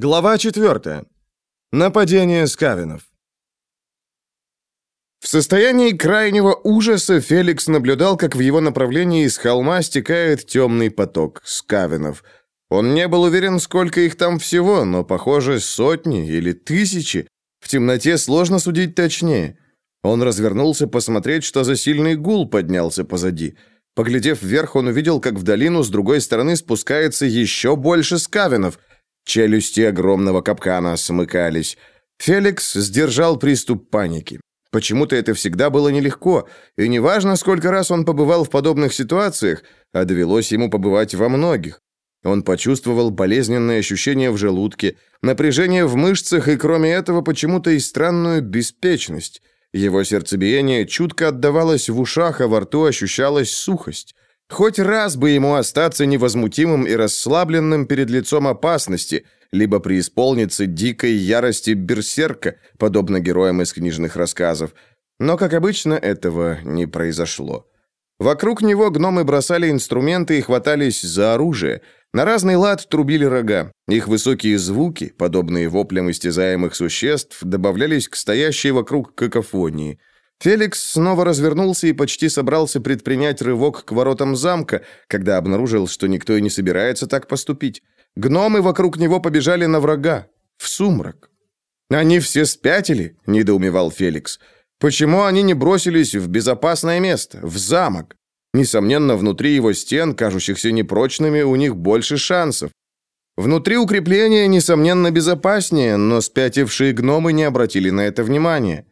Глава 4. Нападение скавинов. В состоянии крайнего ужаса Феликс наблюдал, как в его направлении из холма стекает темный поток скавинов. Он не был уверен, сколько их там всего, но, похоже, сотни или тысячи. В темноте сложно судить точнее. Он развернулся посмотреть, что за сильный гул поднялся позади. Поглядев вверх, он увидел, как в долину с другой стороны спускается еще больше скавинов – Челюсти огромного капкана смыкались. Феликс сдержал приступ паники. Почему-то это всегда было нелегко, и неважно, сколько раз он побывал в подобных ситуациях, а довелось ему побывать во многих. Он почувствовал болезненное ощущение в желудке, напряжение в мышцах и, кроме этого, почему-то и странную беспечность. Его сердцебиение чутко отдавалось в ушах, а во рту ощущалась сухость. Хоть раз бы ему остаться невозмутимым и расслабленным перед лицом опасности, либо преисполниться дикой ярости берсерка, подобно героям из книжных рассказов. Но, как обычно, этого не произошло. Вокруг него гномы бросали инструменты и хватались за оружие. На разный лад трубили рога. Их высокие звуки, подобные воплям истязаемых существ, добавлялись к стоящей вокруг какофонии – Феликс снова развернулся и почти собрался предпринять рывок к воротам замка, когда обнаружил, что никто и не собирается так поступить. Гномы вокруг него побежали на врага, в сумрак. «Они все спятили?» – недоумевал Феликс. «Почему они не бросились в безопасное место, в замок? Несомненно, внутри его стен, кажущихся непрочными, у них больше шансов. Внутри укрепления, несомненно, безопаснее, но спятившие гномы не обратили на это внимания.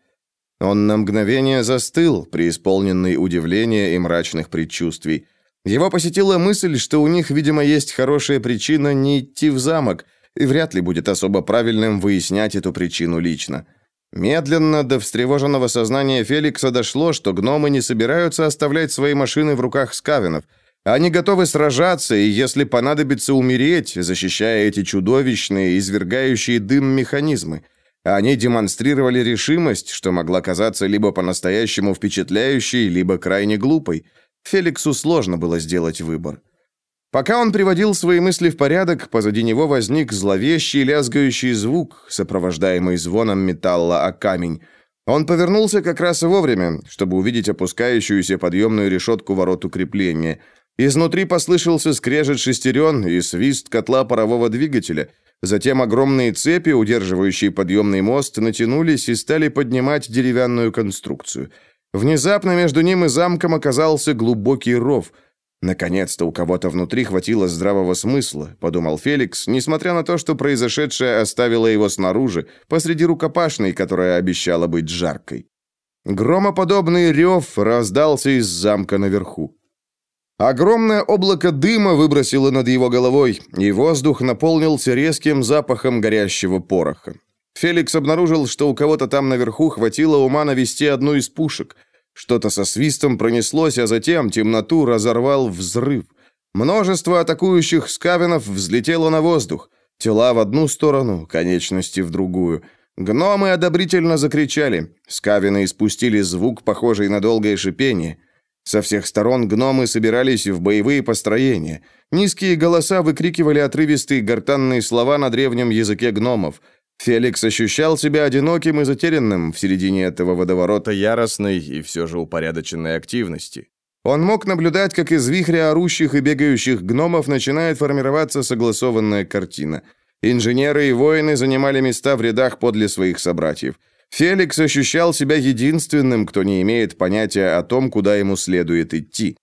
Он на мгновение застыл, преисполненный удивления и мрачных предчувствий. Его посетила мысль, что у них, видимо, есть хорошая причина не идти в замок, и вряд ли будет особо правильным выяснять эту причину лично. Медленно до встревоженного сознания Феликса дошло, что гномы не собираются оставлять свои машины в руках скавинов. Они готовы сражаться и, если понадобится, умереть, защищая эти чудовищные, извергающие дым механизмы – они демонстрировали решимость, что могла казаться либо по-настоящему впечатляющей, либо крайне глупой. Феликсу сложно было сделать выбор. Пока он приводил свои мысли в порядок, позади него возник зловещий лязгающий звук, сопровождаемый звоном металла о камень. Он повернулся как раз вовремя, чтобы увидеть опускающуюся подъемную решетку ворот укрепления. Изнутри послышался скрежет шестерен и свист котла парового двигателя – Затем огромные цепи, удерживающие подъемный мост, натянулись и стали поднимать деревянную конструкцию. Внезапно между ним и замком оказался глубокий ров. «Наконец-то у кого-то внутри хватило здравого смысла», — подумал Феликс, несмотря на то, что произошедшее оставило его снаружи, посреди рукопашной, которая обещала быть жаркой. Громоподобный рев раздался из замка наверху. Огромное облако дыма выбросило над его головой, и воздух наполнился резким запахом горящего пороха. Феликс обнаружил, что у кого-то там наверху хватило ума навести одну из пушек. Что-то со свистом пронеслось, а затем темноту разорвал взрыв. Множество атакующих скавинов взлетело на воздух. Тела в одну сторону, конечности в другую. Гномы одобрительно закричали. Скавины испустили звук, похожий на долгое шипение. Со всех сторон гномы собирались в боевые построения. Низкие голоса выкрикивали отрывистые гортанные слова на древнем языке гномов. Феликс ощущал себя одиноким и затерянным в середине этого водоворота яростной и все же упорядоченной активности. Он мог наблюдать, как из вихря орущих и бегающих гномов начинает формироваться согласованная картина. Инженеры и воины занимали места в рядах подле своих собратьев. Феликс ощущал себя единственным, кто не имеет понятия о том, куда ему следует идти.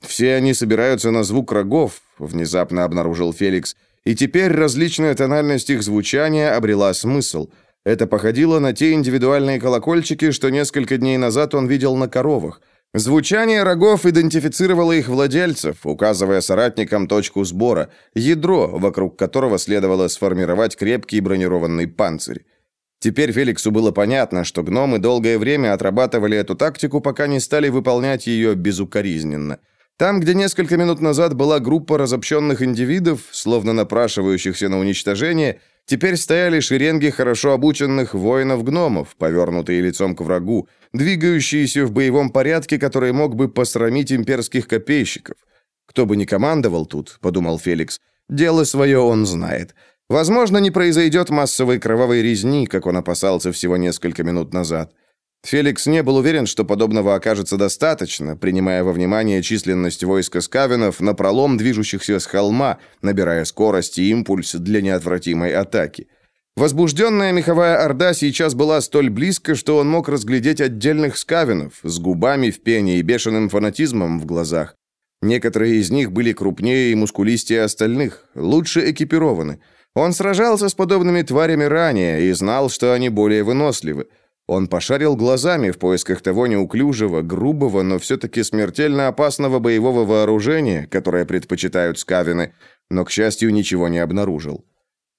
Все они собираются на звук рогов, внезапно обнаружил Феликс, и теперь различная тональность их звучания обрела смысл. Это походило на те индивидуальные колокольчики, что несколько дней назад он видел на коровах. Звучание рогов идентифицировало их владельцев, указывая соратникам точку сбора, ядро, вокруг которого следовало сформировать крепкий бронированный панцирь. Теперь Феликсу было понятно, что гномы долгое время отрабатывали эту тактику, пока не стали выполнять ее безукоризненно. Там, где несколько минут назад была группа разобщенных индивидов, словно напрашивающихся на уничтожение, теперь стояли шеренги хорошо обученных воинов-гномов, повернутые лицом к врагу, двигающиеся в боевом порядке, который мог бы посрамить имперских копейщиков. «Кто бы ни командовал тут», — подумал Феликс, — «дело свое он знает». Возможно, не произойдет массовой кровавой резни, как он опасался всего несколько минут назад. Феликс не был уверен, что подобного окажется достаточно, принимая во внимание численность войска скавинов на пролом движущихся с холма, набирая скорость и импульс для неотвратимой атаки. Возбужденная меховая орда сейчас была столь близко, что он мог разглядеть отдельных скавинов с губами в пене и бешеным фанатизмом в глазах. Некоторые из них были крупнее и мускулистее остальных, лучше экипированы. Он сражался с подобными тварями ранее и знал, что они более выносливы. Он пошарил глазами в поисках того неуклюжего, грубого, но все-таки смертельно опасного боевого вооружения, которое предпочитают скавины, но, к счастью, ничего не обнаружил.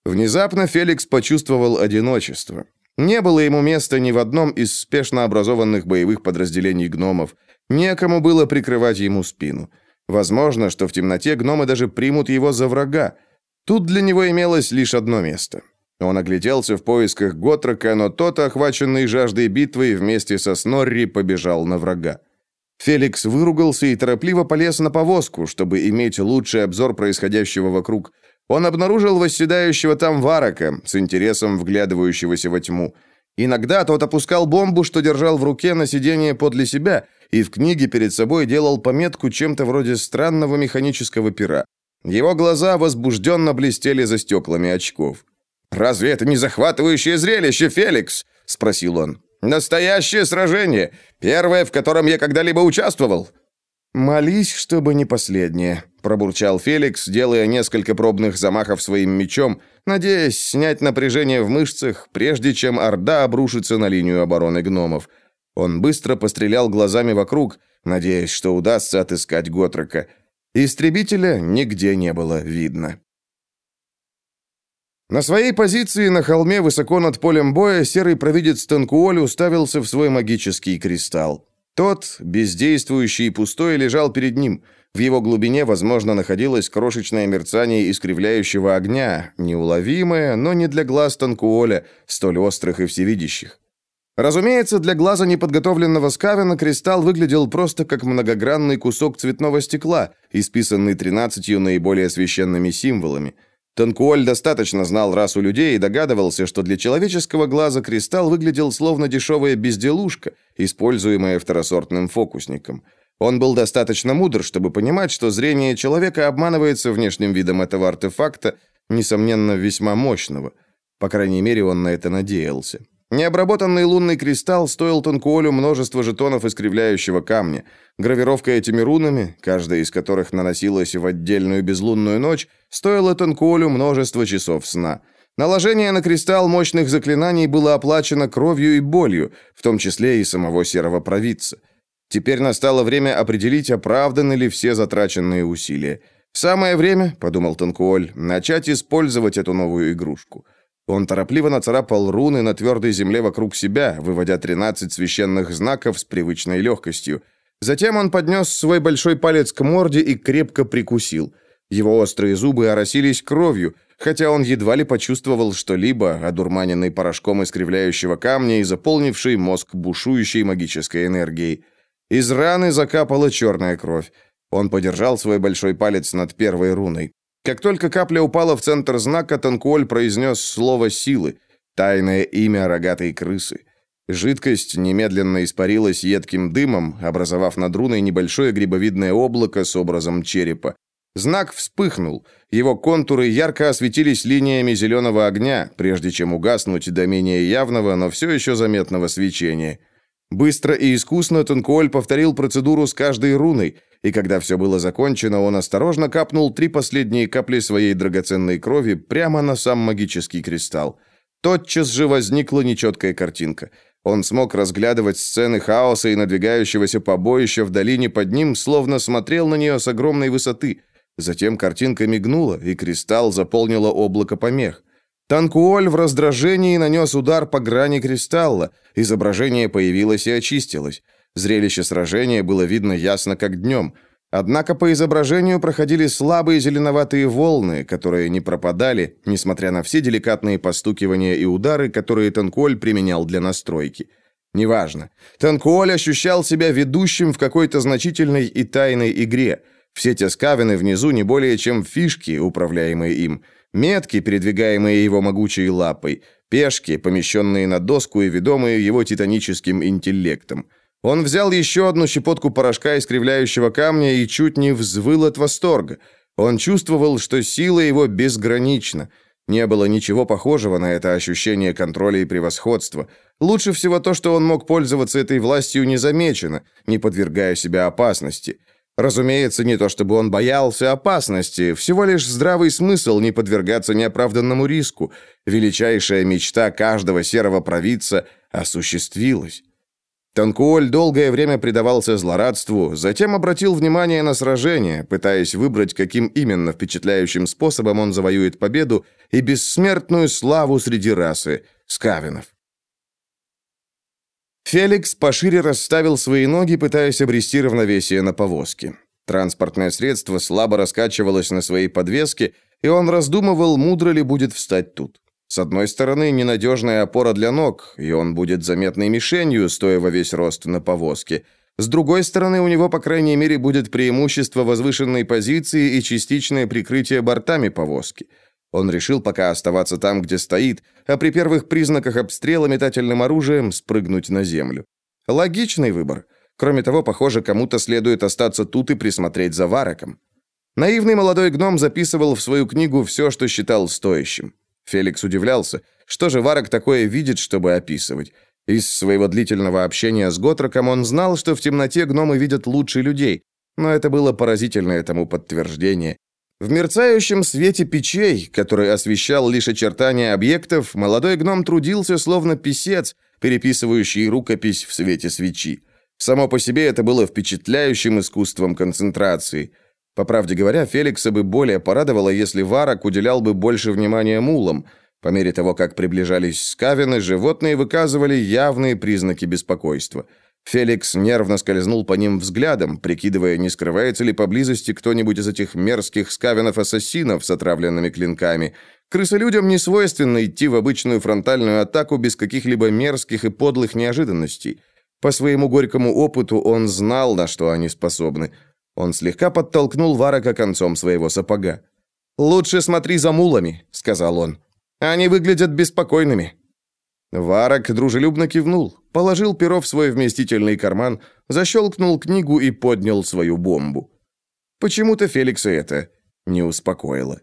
Внезапно Феликс почувствовал одиночество. Не было ему места ни в одном из спешно образованных боевых подразделений гномов. Некому было прикрывать ему спину. Возможно, что в темноте гномы даже примут его за врага. Тут для него имелось лишь одно место. Он огляделся в поисках Готрока, но тот, охваченный жаждой битвы, вместе со Снорри побежал на врага. Феликс выругался и торопливо полез на повозку, чтобы иметь лучший обзор происходящего вокруг. Он обнаружил восседающего там Варака, с интересом вглядывающегося во тьму. Иногда тот опускал бомбу, что держал в руке на сиденье подле себя, и в книге перед собой делал пометку чем-то вроде странного механического пера. Его глаза возбужденно блестели за стеклами очков. «Разве это не захватывающее зрелище, Феликс?» – спросил он. «Настоящее сражение! Первое, в котором я когда-либо участвовал!» «Молись, чтобы не последнее», – пробурчал Феликс, делая несколько пробных замахов своим мечом, надеясь снять напряжение в мышцах, прежде чем Орда обрушится на линию обороны гномов. Он быстро пострелял глазами вокруг, надеясь, что удастся отыскать Готрока. Истребителя нигде не было видно. На своей позиции на холме высоко над полем боя серый провидец Танкуоль уставился в свой магический кристалл. Тот, бездействующий и пустой, лежал перед ним. В его глубине, возможно, находилось крошечное мерцание искривляющего огня, неуловимое, но не для глаз Танкуоля, столь острых и всевидящих. Разумеется, для глаза неподготовленного скавена кристалл выглядел просто как многогранный кусок цветного стекла, исписанный тринадцатью наиболее священными символами – Танкуоль достаточно знал расу людей и догадывался, что для человеческого глаза кристалл выглядел словно дешевая безделушка, используемая второсортным фокусником. Он был достаточно мудр, чтобы понимать, что зрение человека обманывается внешним видом этого артефакта, несомненно, весьма мощного. По крайней мере, он на это надеялся. Необработанный лунный кристалл стоил Танкуолю множество жетонов искривляющего камня. Гравировка этими рунами, каждая из которых наносилась в отдельную безлунную ночь, стоила Танкуолю множество часов сна. Наложение на кристалл мощных заклинаний было оплачено кровью и болью, в том числе и самого серого провидца. Теперь настало время определить, оправданы ли все затраченные усилия. «Самое время», — подумал Танкуоль, — «начать использовать эту новую игрушку». Он торопливо нацарапал руны на твердой земле вокруг себя, выводя 13 священных знаков с привычной легкостью. Затем он поднес свой большой палец к морде и крепко прикусил. Его острые зубы оросились кровью, хотя он едва ли почувствовал что-либо, одурманенный порошком искривляющего камня и заполнивший мозг бушующей магической энергией. Из раны закапала черная кровь. Он подержал свой большой палец над первой руной. Как только капля упала в центр знака, Танкуоль произнес слово «силы», тайное имя рогатой крысы. Жидкость немедленно испарилась едким дымом, образовав над руной небольшое грибовидное облако с образом черепа. Знак вспыхнул. Его контуры ярко осветились линиями зеленого огня, прежде чем угаснуть до менее явного, но все еще заметного свечения. Быстро и искусно Танкуоль повторил процедуру с каждой руной, и когда все было закончено, он осторожно капнул три последние капли своей драгоценной крови прямо на сам магический кристалл. Тотчас же возникла нечеткая картинка. Он смог разглядывать сцены хаоса и надвигающегося побоища в долине под ним, словно смотрел на нее с огромной высоты. Затем картинка мигнула, и кристалл заполнило облако помех. Танкуоль в раздражении нанес удар по грани кристалла. Изображение появилось и очистилось. Зрелище сражения было видно ясно, как днем. Однако по изображению проходили слабые зеленоватые волны, которые не пропадали, несмотря на все деликатные постукивания и удары, которые Танкуоль применял для настройки. Неважно. Танкуоль ощущал себя ведущим в какой-то значительной и тайной игре. Все те скавины внизу не более чем фишки, управляемые им – метки, передвигаемые его могучей лапой, пешки, помещенные на доску и ведомые его титаническим интеллектом. Он взял еще одну щепотку порошка искривляющего камня и чуть не взвыл от восторга. Он чувствовал, что сила его безгранична. Не было ничего похожего на это ощущение контроля и превосходства. Лучше всего то, что он мог пользоваться этой властью незамеченно, не подвергая себя опасности. Разумеется, не то чтобы он боялся опасности, всего лишь здравый смысл не подвергаться неоправданному риску. Величайшая мечта каждого серого провидца осуществилась. Танкуоль долгое время предавался злорадству, затем обратил внимание на сражение, пытаясь выбрать, каким именно впечатляющим способом он завоюет победу и бессмертную славу среди расы скавинов. Феликс пошире расставил свои ноги, пытаясь обрести равновесие на повозке. Транспортное средство слабо раскачивалось на своей подвеске, и он раздумывал, мудро ли будет встать тут. С одной стороны, ненадежная опора для ног, и он будет заметной мишенью, стоя во весь рост на повозке. С другой стороны, у него, по крайней мере, будет преимущество возвышенной позиции и частичное прикрытие бортами повозки – он решил пока оставаться там, где стоит, а при первых признаках обстрела метательным оружием спрыгнуть на землю. Логичный выбор. Кроме того, похоже, кому-то следует остаться тут и присмотреть за Вараком. Наивный молодой гном записывал в свою книгу все, что считал стоящим. Феликс удивлялся, что же Варак такое видит, чтобы описывать. Из своего длительного общения с Готроком он знал, что в темноте гномы видят лучше людей, но это было поразительное тому подтверждение. В мерцающем свете печей, который освещал лишь очертания объектов, молодой гном трудился словно писец, переписывающий рукопись в свете свечи. Само по себе это было впечатляющим искусством концентрации. По правде говоря, Феликса бы более порадовало, если Варак уделял бы больше внимания мулам. По мере того, как приближались скавины, животные выказывали явные признаки беспокойства – Феликс нервно скользнул по ним взглядом, прикидывая, не скрывается ли поблизости кто-нибудь из этих мерзких скавинов-ассасинов с отравленными клинками. Крысолюдям не свойственно идти в обычную фронтальную атаку без каких-либо мерзких и подлых неожиданностей. По своему горькому опыту он знал, на что они способны. Он слегка подтолкнул Варака концом своего сапога. «Лучше смотри за мулами», — сказал он. «Они выглядят беспокойными». Варак дружелюбно кивнул, положил перо в свой вместительный карман, защелкнул книгу и поднял свою бомбу. Почему-то Феликса это не успокоило.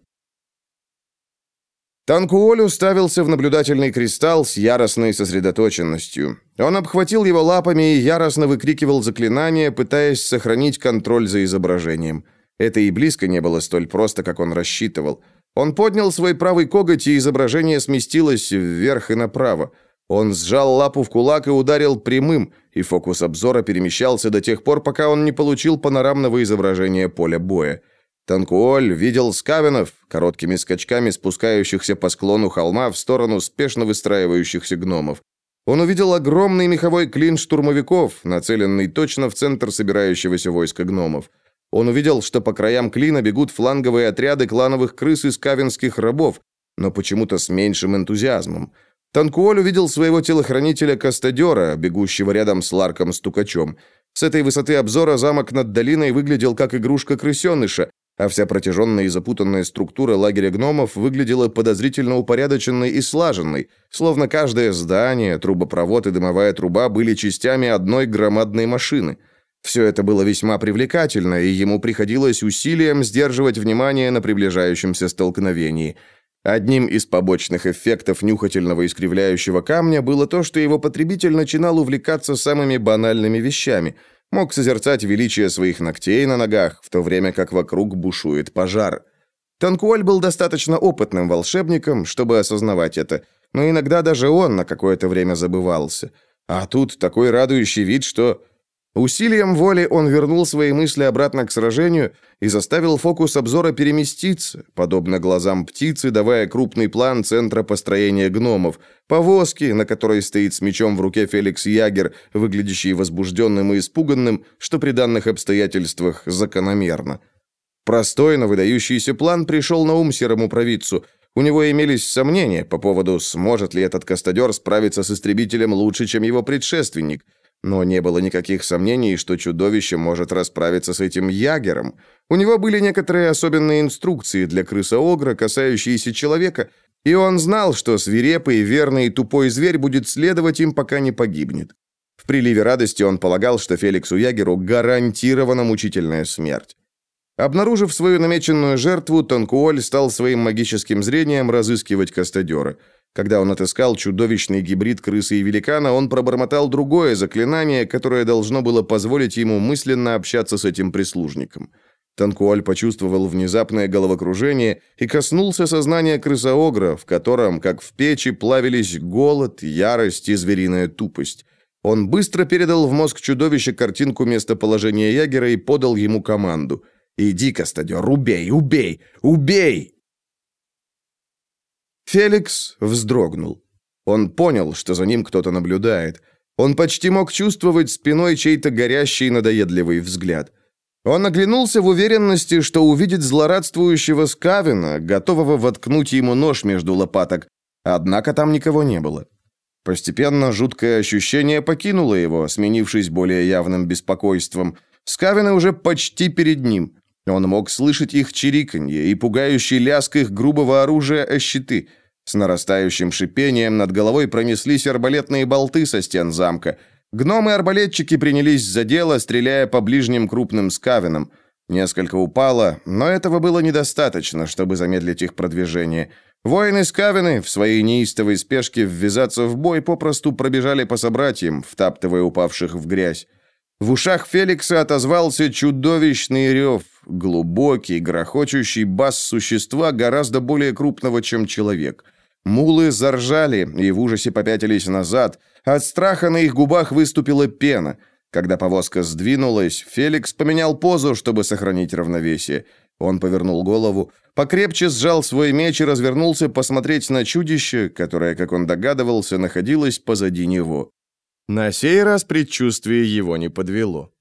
Танкуоль уставился в наблюдательный кристалл с яростной сосредоточенностью. Он обхватил его лапами и яростно выкрикивал заклинания, пытаясь сохранить контроль за изображением. Это и близко не было столь просто, как он рассчитывал. Он поднял свой правый коготь, и изображение сместилось вверх и направо. Он сжал лапу в кулак и ударил прямым, и фокус обзора перемещался до тех пор, пока он не получил панорамного изображения поля боя. Танкуоль видел скавенов, короткими скачками спускающихся по склону холма в сторону спешно выстраивающихся гномов. Он увидел огромный меховой клин штурмовиков, нацеленный точно в центр собирающегося войска гномов. Он увидел, что по краям клина бегут фланговые отряды клановых крыс из кавинских рабов, но почему-то с меньшим энтузиазмом. Танкуоль увидел своего телохранителя Кастадера, бегущего рядом с Ларком-стукачом. С этой высоты обзора замок над долиной выглядел как игрушка крысеныша, а вся протяженная и запутанная структура лагеря гномов выглядела подозрительно упорядоченной и слаженной, словно каждое здание, трубопровод и дымовая труба были частями одной громадной машины – все это было весьма привлекательно, и ему приходилось усилием сдерживать внимание на приближающемся столкновении. Одним из побочных эффектов нюхательного искривляющего камня было то, что его потребитель начинал увлекаться самыми банальными вещами, мог созерцать величие своих ногтей на ногах, в то время как вокруг бушует пожар. Танкуоль был достаточно опытным волшебником, чтобы осознавать это, но иногда даже он на какое-то время забывался. А тут такой радующий вид, что Усилием воли он вернул свои мысли обратно к сражению и заставил фокус обзора переместиться, подобно глазам птицы, давая крупный план центра построения гномов, повозки, на которой стоит с мечом в руке Феликс Ягер, выглядящий возбужденным и испуганным, что при данных обстоятельствах закономерно. Простой, но выдающийся план пришел на ум серому провидцу. У него имелись сомнения по поводу, сможет ли этот кастадер справиться с истребителем лучше, чем его предшественник – Но не было никаких сомнений, что чудовище может расправиться с этим ягером. У него были некоторые особенные инструкции для крыса-огра, касающиеся человека, и он знал, что свирепый, верный и тупой зверь будет следовать им, пока не погибнет. В приливе радости он полагал, что Феликсу Ягеру гарантирована мучительная смерть. Обнаружив свою намеченную жертву, Танкуоль стал своим магическим зрением разыскивать кастадера – когда он отыскал чудовищный гибрид крысы и великана, он пробормотал другое заклинание, которое должно было позволить ему мысленно общаться с этим прислужником. Танкуаль почувствовал внезапное головокружение и коснулся сознания крысоогра, в котором, как в печи, плавились голод, ярость и звериная тупость. Он быстро передал в мозг чудовища картинку местоположения ягера и подал ему команду. «Иди, Кастадер, убей, убей, убей!» Феликс вздрогнул. Он понял, что за ним кто-то наблюдает. Он почти мог чувствовать спиной чей-то горящий надоедливый взгляд. Он оглянулся в уверенности, что увидит злорадствующего Скавина, готового воткнуть ему нож между лопаток, однако там никого не было. Постепенно жуткое ощущение покинуло его, сменившись более явным беспокойством. Скавины уже почти перед ним. Он мог слышать их чириканье и пугающий лязг их грубого оружия о щиты. С нарастающим шипением над головой пронеслись арбалетные болты со стен замка. Гномы-арбалетчики принялись за дело, стреляя по ближним крупным скавинам. Несколько упало, но этого было недостаточно, чтобы замедлить их продвижение. Воины-скавины в своей неистовой спешке ввязаться в бой попросту пробежали по собратьям, втаптывая упавших в грязь. В ушах Феликса отозвался чудовищный рев, глубокий, грохочущий бас существа гораздо более крупного, чем человек. Мулы заржали и в ужасе попятились назад. От страха на их губах выступила пена. Когда повозка сдвинулась, Феликс поменял позу, чтобы сохранить равновесие. Он повернул голову, покрепче сжал свой меч и развернулся посмотреть на чудище, которое, как он догадывался, находилось позади него. На сей раз предчувствие его не подвело.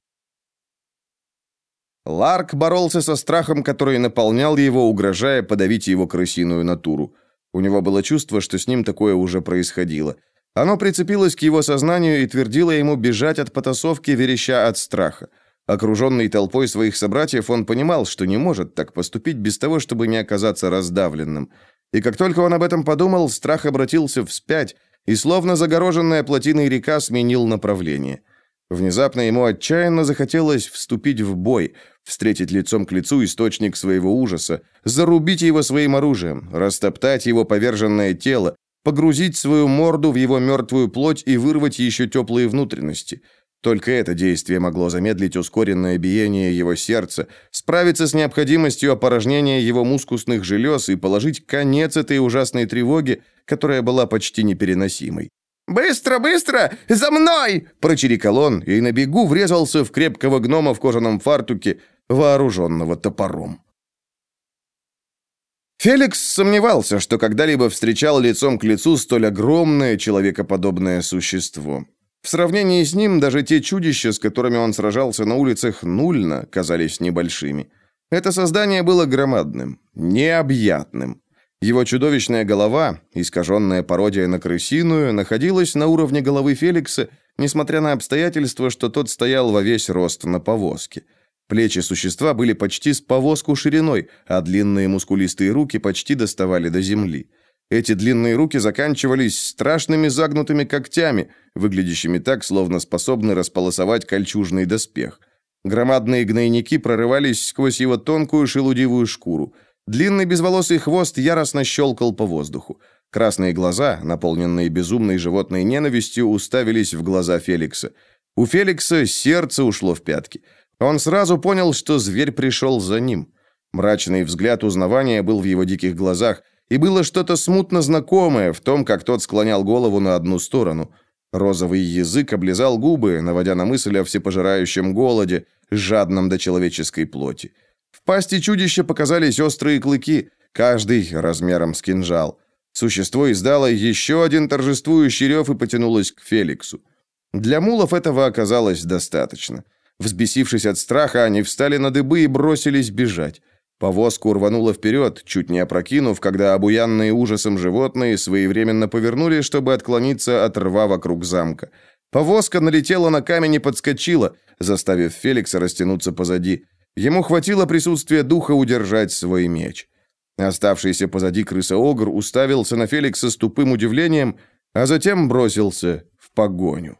Ларк боролся со страхом, который наполнял его, угрожая подавить его крысиную натуру. У него было чувство, что с ним такое уже происходило. Оно прицепилось к его сознанию и твердило ему бежать от потасовки, вереща от страха. Окруженный толпой своих собратьев, он понимал, что не может так поступить без того, чтобы не оказаться раздавленным. И как только он об этом подумал, страх обратился вспять, и словно загороженная плотиной река сменил направление. Внезапно ему отчаянно захотелось вступить в бой, встретить лицом к лицу источник своего ужаса, зарубить его своим оружием, растоптать его поверженное тело, погрузить свою морду в его мертвую плоть и вырвать еще теплые внутренности – только это действие могло замедлить ускоренное биение его сердца, справиться с необходимостью опорожнения его мускусных желез и положить конец этой ужасной тревоге, которая была почти непереносимой. «Быстро, быстро! За мной!» – прочирикал он и на бегу врезался в крепкого гнома в кожаном фартуке, вооруженного топором. Феликс сомневался, что когда-либо встречал лицом к лицу столь огромное человекоподобное существо. В сравнении с ним даже те чудища, с которыми он сражался на улицах Нульна, казались небольшими. Это создание было громадным, необъятным. Его чудовищная голова, искаженная пародия на крысиную, находилась на уровне головы Феликса, несмотря на обстоятельства, что тот стоял во весь рост на повозке. Плечи существа были почти с повозку шириной, а длинные мускулистые руки почти доставали до земли. Эти длинные руки заканчивались страшными загнутыми когтями, выглядящими так, словно способны располосовать кольчужный доспех. Громадные гнойники прорывались сквозь его тонкую шелудивую шкуру. Длинный безволосый хвост яростно щелкал по воздуху. Красные глаза, наполненные безумной животной ненавистью, уставились в глаза Феликса. У Феликса сердце ушло в пятки. Он сразу понял, что зверь пришел за ним. Мрачный взгляд узнавания был в его диких глазах – и было что-то смутно знакомое в том, как тот склонял голову на одну сторону. Розовый язык облизал губы, наводя на мысль о всепожирающем голоде, жадном до человеческой плоти. В пасти чудища показались острые клыки, каждый размером с кинжал. Существо издало еще один торжествующий рев и потянулось к Феликсу. Для мулов этого оказалось достаточно. Взбесившись от страха, они встали на дыбы и бросились бежать. Повозку рвануло вперед, чуть не опрокинув, когда обуянные ужасом животные своевременно повернули, чтобы отклониться от рва вокруг замка. Повозка налетела на камень и подскочила, заставив Феликса растянуться позади. Ему хватило присутствия духа удержать свой меч. Оставшийся позади крыса-огр уставился на Феликса с тупым удивлением, а затем бросился в погоню.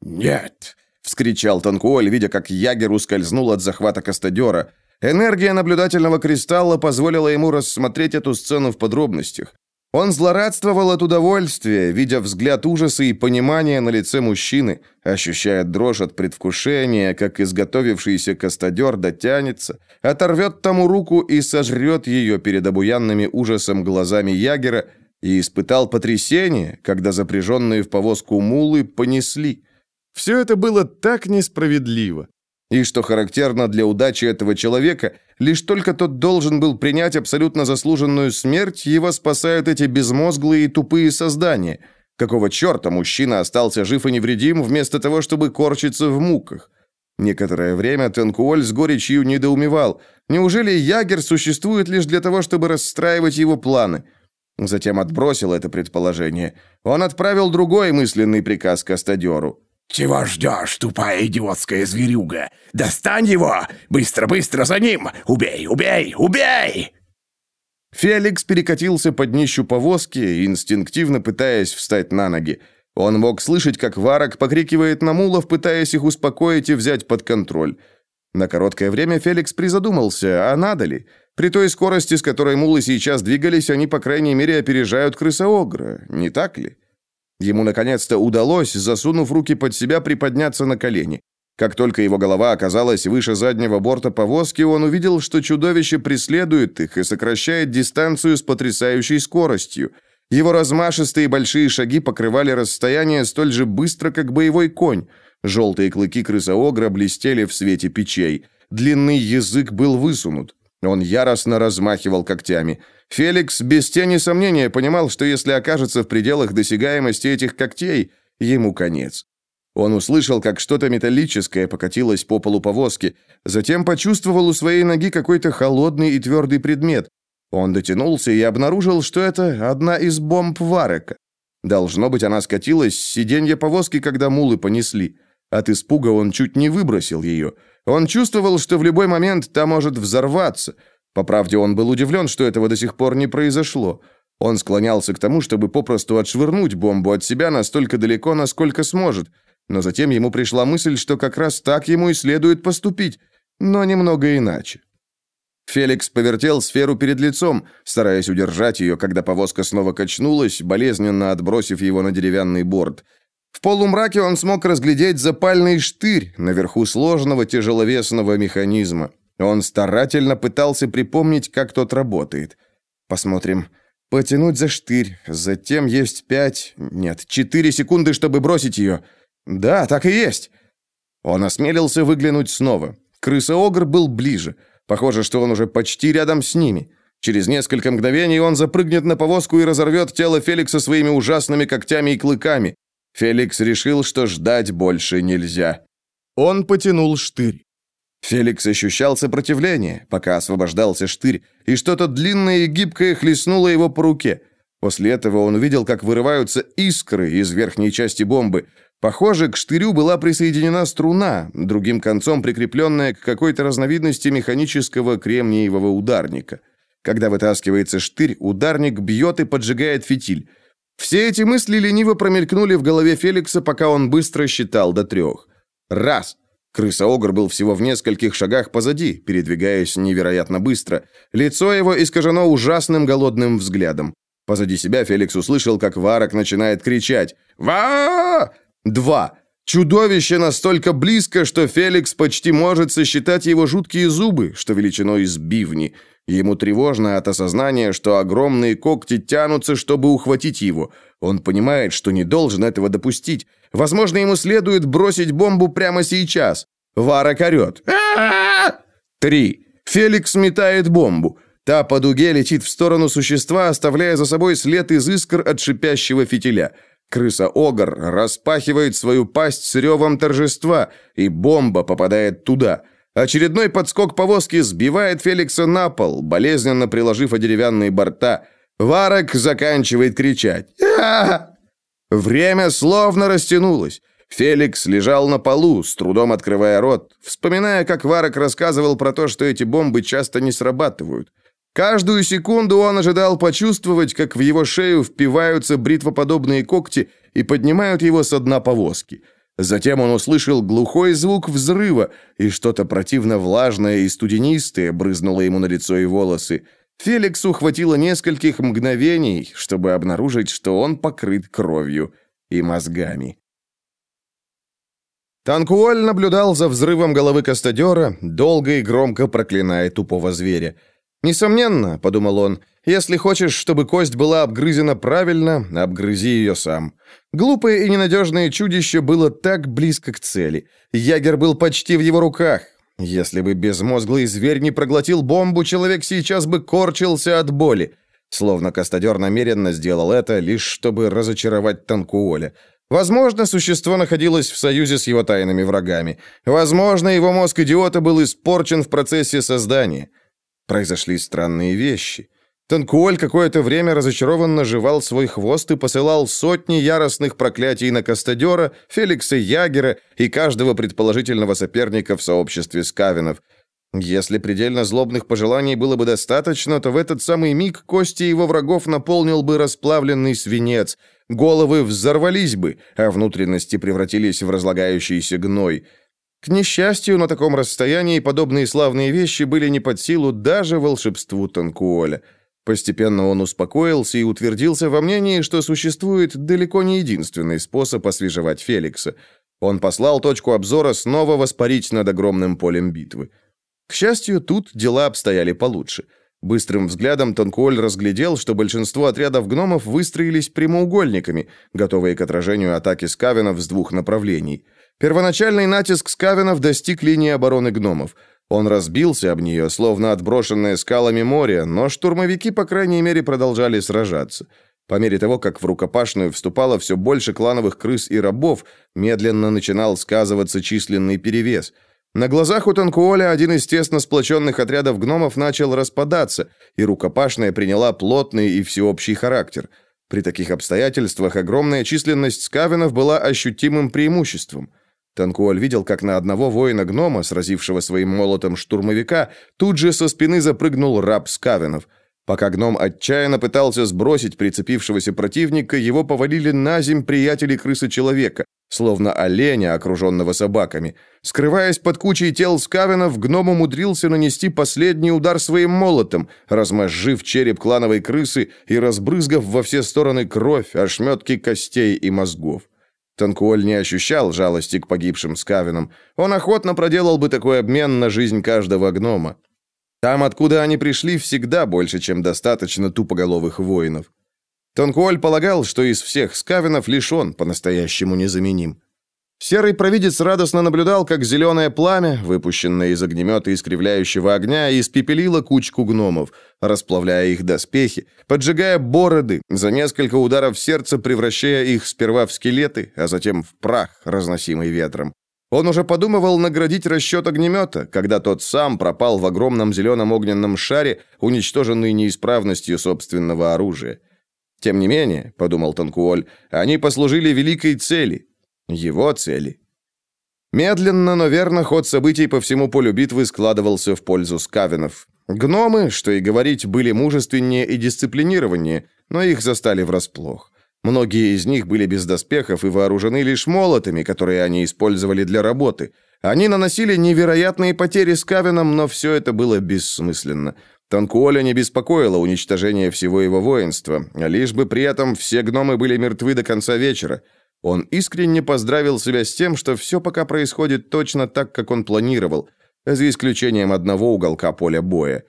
«Нет!» — вскричал Танкуоль, видя, как Ягер ускользнул от захвата Кастадера. Энергия наблюдательного кристалла позволила ему рассмотреть эту сцену в подробностях. Он злорадствовал от удовольствия, видя взгляд ужаса и понимания на лице мужчины, ощущая дрожь от предвкушения, как изготовившийся кастадер дотянется, оторвет тому руку и сожрет ее перед обуянными ужасом глазами Ягера, и испытал потрясение, когда запряженные в повозку мулы понесли. Все это было так несправедливо. И что характерно для удачи этого человека, лишь только тот должен был принять абсолютно заслуженную смерть, его спасают эти безмозглые и тупые создания. Какого черта мужчина остался жив и невредим, вместо того, чтобы корчиться в муках? Некоторое время Тенкуоль с горечью недоумевал. Неужели Ягер существует лишь для того, чтобы расстраивать его планы? Затем отбросил это предположение. Он отправил другой мысленный приказ Кастадеру. «Чего ждешь, тупая идиотская зверюга? Достань его! Быстро-быстро за ним! Убей, убей, убей!» Феликс перекатился под днищу повозки, инстинктивно пытаясь встать на ноги. Он мог слышать, как Варок покрикивает на мулов, пытаясь их успокоить и взять под контроль. На короткое время Феликс призадумался, а надо ли? При той скорости, с которой мулы сейчас двигались, они, по крайней мере, опережают крысоогра, не так ли? Ему наконец-то удалось, засунув руки под себя, приподняться на колени. Как только его голова оказалась выше заднего борта повозки, он увидел, что чудовище преследует их и сокращает дистанцию с потрясающей скоростью. Его размашистые большие шаги покрывали расстояние столь же быстро, как боевой конь. Желтые клыки крысоогра блестели в свете печей. Длинный язык был высунут. Он яростно размахивал когтями. Феликс без тени сомнения понимал, что если окажется в пределах досягаемости этих когтей, ему конец. Он услышал, как что-то металлическое покатилось по полу повозки, затем почувствовал у своей ноги какой-то холодный и твердый предмет. Он дотянулся и обнаружил, что это одна из бомб Варека. Должно быть, она скатилась с сиденья повозки, когда мулы понесли. От испуга он чуть не выбросил ее. Он чувствовал, что в любой момент та может взорваться – по правде, он был удивлен, что этого до сих пор не произошло. Он склонялся к тому, чтобы попросту отшвырнуть бомбу от себя настолько далеко, насколько сможет. Но затем ему пришла мысль, что как раз так ему и следует поступить, но немного иначе. Феликс повертел сферу перед лицом, стараясь удержать ее, когда повозка снова качнулась, болезненно отбросив его на деревянный борт. В полумраке он смог разглядеть запальный штырь наверху сложного тяжеловесного механизма. Он старательно пытался припомнить, как тот работает. Посмотрим. Потянуть за штырь. Затем есть пять... Нет, четыре секунды, чтобы бросить ее. Да, так и есть. Он осмелился выглянуть снова. Крыса-огр был ближе. Похоже, что он уже почти рядом с ними. Через несколько мгновений он запрыгнет на повозку и разорвет тело Феликса своими ужасными когтями и клыками. Феликс решил, что ждать больше нельзя. Он потянул штырь. Феликс ощущал сопротивление, пока освобождался штырь, и что-то длинное и гибкое хлестнуло его по руке. После этого он увидел, как вырываются искры из верхней части бомбы. Похоже, к штырю была присоединена струна, другим концом прикрепленная к какой-то разновидности механического кремниевого ударника. Когда вытаскивается штырь, ударник бьет и поджигает фитиль. Все эти мысли лениво промелькнули в голове Феликса, пока он быстро считал до трех. Раз. Крыса-огр был всего в нескольких шагах позади, передвигаясь невероятно быстро. Лицо его искажено ужасным голодным взглядом. Позади себя Феликс услышал, как Варок начинает кричать «Ва!» Два. Чудовище настолько близко, что Феликс почти может сосчитать его жуткие зубы, что величиной из бивни. Ему тревожно от осознания, что огромные когти тянутся, чтобы ухватить его. Он понимает, что не должен этого допустить. Возможно, ему следует бросить бомбу прямо сейчас. Вара орет. Три. Феликс метает бомбу. Та по дуге летит в сторону существа, оставляя за собой след из искр от шипящего фитиля. Крыса-огр распахивает свою пасть с ревом торжества, и бомба попадает туда. Очередной подскок повозки сбивает Феликса на пол, болезненно приложив о деревянные борта. Варок заканчивает кричать. Время словно растянулось. Феликс лежал на полу, с трудом открывая рот, вспоминая, как Варок рассказывал про то, что эти бомбы часто не срабатывают. Каждую секунду он ожидал почувствовать, как в его шею впиваются бритвоподобные когти и поднимают его со дна повозки. Затем он услышал глухой звук взрыва, и что-то противно влажное и студенистое брызнуло ему на лицо и волосы. Феликсу хватило нескольких мгновений, чтобы обнаружить, что он покрыт кровью и мозгами. Танкуоль наблюдал за взрывом головы кастадера, долго и громко проклиная тупого зверя. «Несомненно», — подумал он, — «если хочешь, чтобы кость была обгрызена правильно, обгрызи ее сам». Глупое и ненадежное чудище было так близко к цели. Ягер был почти в его руках. Если бы безмозглый зверь не проглотил бомбу, человек сейчас бы корчился от боли. Словно Кастадер намеренно сделал это, лишь чтобы разочаровать Танкуоля. Возможно, существо находилось в союзе с его тайными врагами. Возможно, его мозг идиота был испорчен в процессе создания. Произошли странные вещи. Танкуоль какое-то время разочарованно жевал свой хвост и посылал сотни яростных проклятий на Кастадера, Феликса Ягера и каждого предположительного соперника в сообществе скавинов. Если предельно злобных пожеланий было бы достаточно, то в этот самый миг кости его врагов наполнил бы расплавленный свинец, головы взорвались бы, а внутренности превратились в разлагающийся гной – к несчастью, на таком расстоянии подобные славные вещи были не под силу даже волшебству Танкуоля. Постепенно он успокоился и утвердился во мнении, что существует далеко не единственный способ освежевать Феликса. Он послал точку обзора снова воспарить над огромным полем битвы. К счастью, тут дела обстояли получше. Быстрым взглядом Танкуоль разглядел, что большинство отрядов гномов выстроились прямоугольниками, готовые к отражению атаки скавенов с двух направлений – Первоначальный натиск скавенов достиг линии обороны гномов. Он разбился об нее, словно отброшенное скалами море, но штурмовики, по крайней мере, продолжали сражаться. По мере того, как в рукопашную вступало все больше клановых крыс и рабов, медленно начинал сказываться численный перевес. На глазах у Танкуоля один из тесно сплоченных отрядов гномов начал распадаться, и рукопашная приняла плотный и всеобщий характер. При таких обстоятельствах огромная численность скавенов была ощутимым преимуществом – Танкуоль видел, как на одного воина-гнома, сразившего своим молотом штурмовика, тут же со спины запрыгнул раб Скавенов. Пока гном отчаянно пытался сбросить прицепившегося противника, его повалили на земь приятели крысы-человека, словно оленя, окруженного собаками. Скрываясь под кучей тел скавенов, гном умудрился нанести последний удар своим молотом, размозжив череп клановой крысы и разбрызгав во все стороны кровь, ошметки костей и мозгов. Танкуоль не ощущал жалости к погибшим скавинам. Он охотно проделал бы такой обмен на жизнь каждого гнома. Там, откуда они пришли, всегда больше, чем достаточно тупоголовых воинов. Танкуоль полагал, что из всех скавинов лишь он по-настоящему незаменим. Серый провидец радостно наблюдал, как зеленое пламя, выпущенное из огнемета искривляющего огня, испепелило кучку гномов, расплавляя их доспехи, поджигая бороды, за несколько ударов сердца превращая их сперва в скелеты, а затем в прах, разносимый ветром. Он уже подумывал наградить расчет огнемета, когда тот сам пропал в огромном зеленом огненном шаре, уничтоженный неисправностью собственного оружия. Тем не менее, подумал Танкуоль, они послужили великой цели, его цели. Медленно, но верно ход событий по всему полю битвы складывался в пользу скавинов. Гномы, что и говорить, были мужественнее и дисциплинированнее, но их застали врасплох. Многие из них были без доспехов и вооружены лишь молотами, которые они использовали для работы. Они наносили невероятные потери скавинам, но все это было бессмысленно. Танкуоля не беспокоило уничтожение всего его воинства, лишь бы при этом все гномы были мертвы до конца вечера. Он искренне поздравил себя с тем, что все пока происходит точно так, как он планировал, за исключением одного уголка поля боя.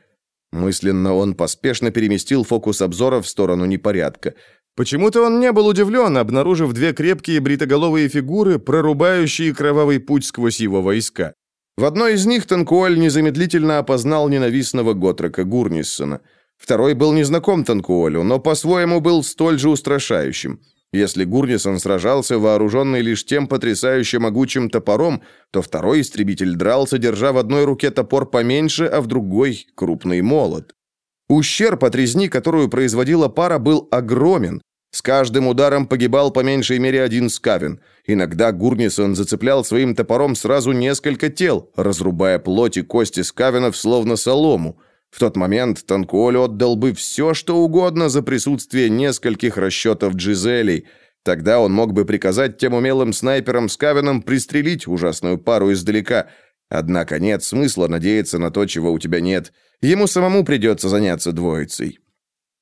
Мысленно он поспешно переместил фокус обзора в сторону непорядка. Почему-то он не был удивлен, обнаружив две крепкие бритоголовые фигуры, прорубающие кровавый путь сквозь его войска. В одной из них Танкуоль незамедлительно опознал ненавистного Готрека Гурниссона. Второй был незнаком Танкуолю, но по-своему был столь же устрашающим. Если Гурнисон сражался, вооруженный лишь тем потрясающе могучим топором, то второй истребитель дрался, держа в одной руке топор поменьше, а в другой — крупный молот. Ущерб от резни, которую производила пара, был огромен. С каждым ударом погибал по меньшей мере один скавин. Иногда Гурнисон зацеплял своим топором сразу несколько тел, разрубая плоть и кости скавинов словно солому. В тот момент Танкуоль отдал бы все, что угодно за присутствие нескольких расчетов Джизелей. Тогда он мог бы приказать тем умелым снайперам скавинам пристрелить ужасную пару издалека. Однако нет смысла надеяться на то, чего у тебя нет. Ему самому придется заняться двоицей.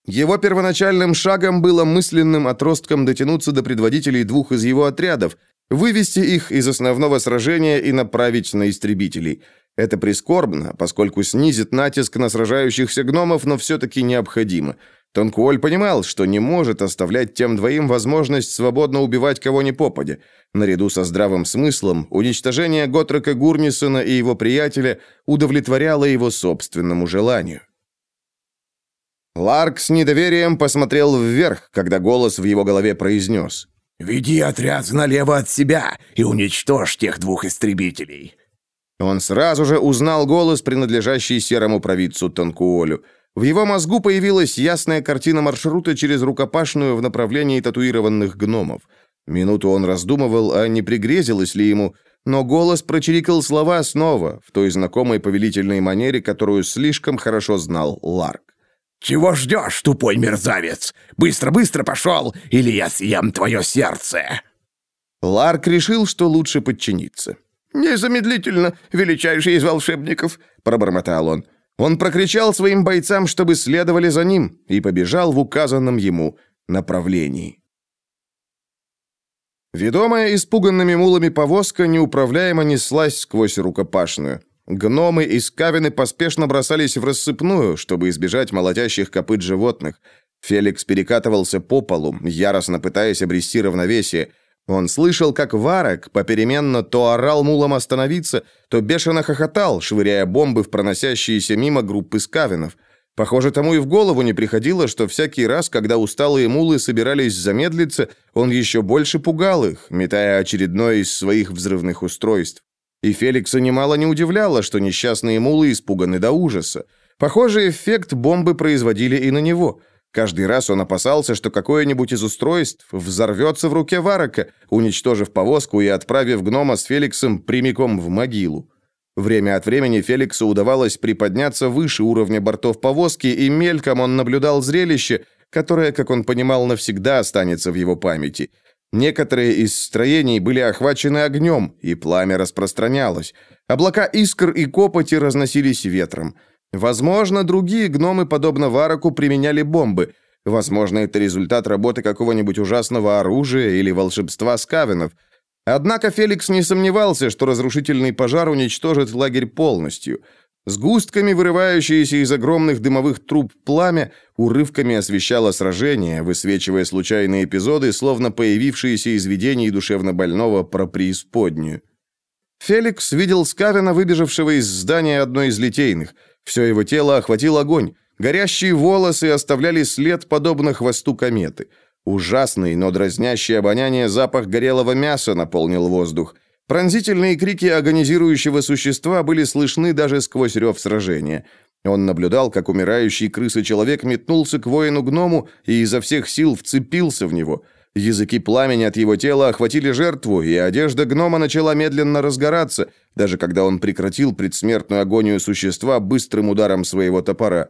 Его первоначальным шагом было мысленным отростком дотянуться до предводителей двух из его отрядов, вывести их из основного сражения и направить на истребителей. Это прискорбно, поскольку снизит натиск на сражающихся гномов, но все-таки необходимо. Тонкуоль понимал, что не может оставлять тем двоим возможность свободно убивать кого ни попадя. Наряду со здравым смыслом, уничтожение Готрека Гурнисона и его приятеля удовлетворяло его собственному желанию. Ларк с недоверием посмотрел вверх, когда голос в его голове произнес. «Веди отряд налево от себя и уничтожь тех двух истребителей». Он сразу же узнал голос, принадлежащий серому провидцу Танкуолю. В его мозгу появилась ясная картина маршрута через рукопашную в направлении татуированных гномов. Минуту он раздумывал, а не пригрезилось ли ему, но голос прочирикал слова снова, в той знакомой повелительной манере, которую слишком хорошо знал Ларк. «Чего ждешь, тупой мерзавец? Быстро-быстро пошел, или я съем твое сердце!» Ларк решил, что лучше подчиниться. «Незамедлительно, величайший из волшебников!» – пробормотал он. Он прокричал своим бойцам, чтобы следовали за ним, и побежал в указанном ему направлении. Ведомая испуганными мулами повозка неуправляемо неслась сквозь рукопашную. Гномы и скавины поспешно бросались в рассыпную, чтобы избежать молотящих копыт животных. Феликс перекатывался по полу, яростно пытаясь обрести равновесие. Он слышал, как Варек попеременно то орал мулам остановиться, то бешено хохотал, швыряя бомбы в проносящиеся мимо группы скавинов. Похоже, тому и в голову не приходило, что всякий раз, когда усталые мулы собирались замедлиться, он еще больше пугал их, метая очередное из своих взрывных устройств. И Феликса немало не удивляло, что несчастные мулы испуганы до ужаса. Похожий эффект бомбы производили и на него. Каждый раз он опасался, что какое-нибудь из устройств взорвется в руке Варака, уничтожив повозку и отправив гнома с Феликсом прямиком в могилу. Время от времени Феликсу удавалось приподняться выше уровня бортов повозки, и мельком он наблюдал зрелище, которое, как он понимал, навсегда останется в его памяти – Некоторые из строений были охвачены огнем, и пламя распространялось. Облака искр и копоти разносились ветром. Возможно, другие гномы, подобно Вараку, применяли бомбы. Возможно, это результат работы какого-нибудь ужасного оружия или волшебства скавенов. Однако Феликс не сомневался, что разрушительный пожар уничтожит лагерь полностью – Сгустками, вырывающиеся из огромных дымовых труб пламя, урывками освещало сражение, высвечивая случайные эпизоды, словно появившиеся из видений душевнобольного про преисподнюю. Феликс видел Скавина, выбежавшего из здания одной из литейных. Все его тело охватил огонь. Горящие волосы оставляли след, подобно хвосту кометы. Ужасный, но дразнящий обоняние запах горелого мяса наполнил воздух. Пронзительные крики агонизирующего существа были слышны даже сквозь рев сражения. Он наблюдал, как умирающий крысы-человек метнулся к воину-гному и изо всех сил вцепился в него. Языки пламени от его тела охватили жертву, и одежда гнома начала медленно разгораться, даже когда он прекратил предсмертную агонию существа быстрым ударом своего топора.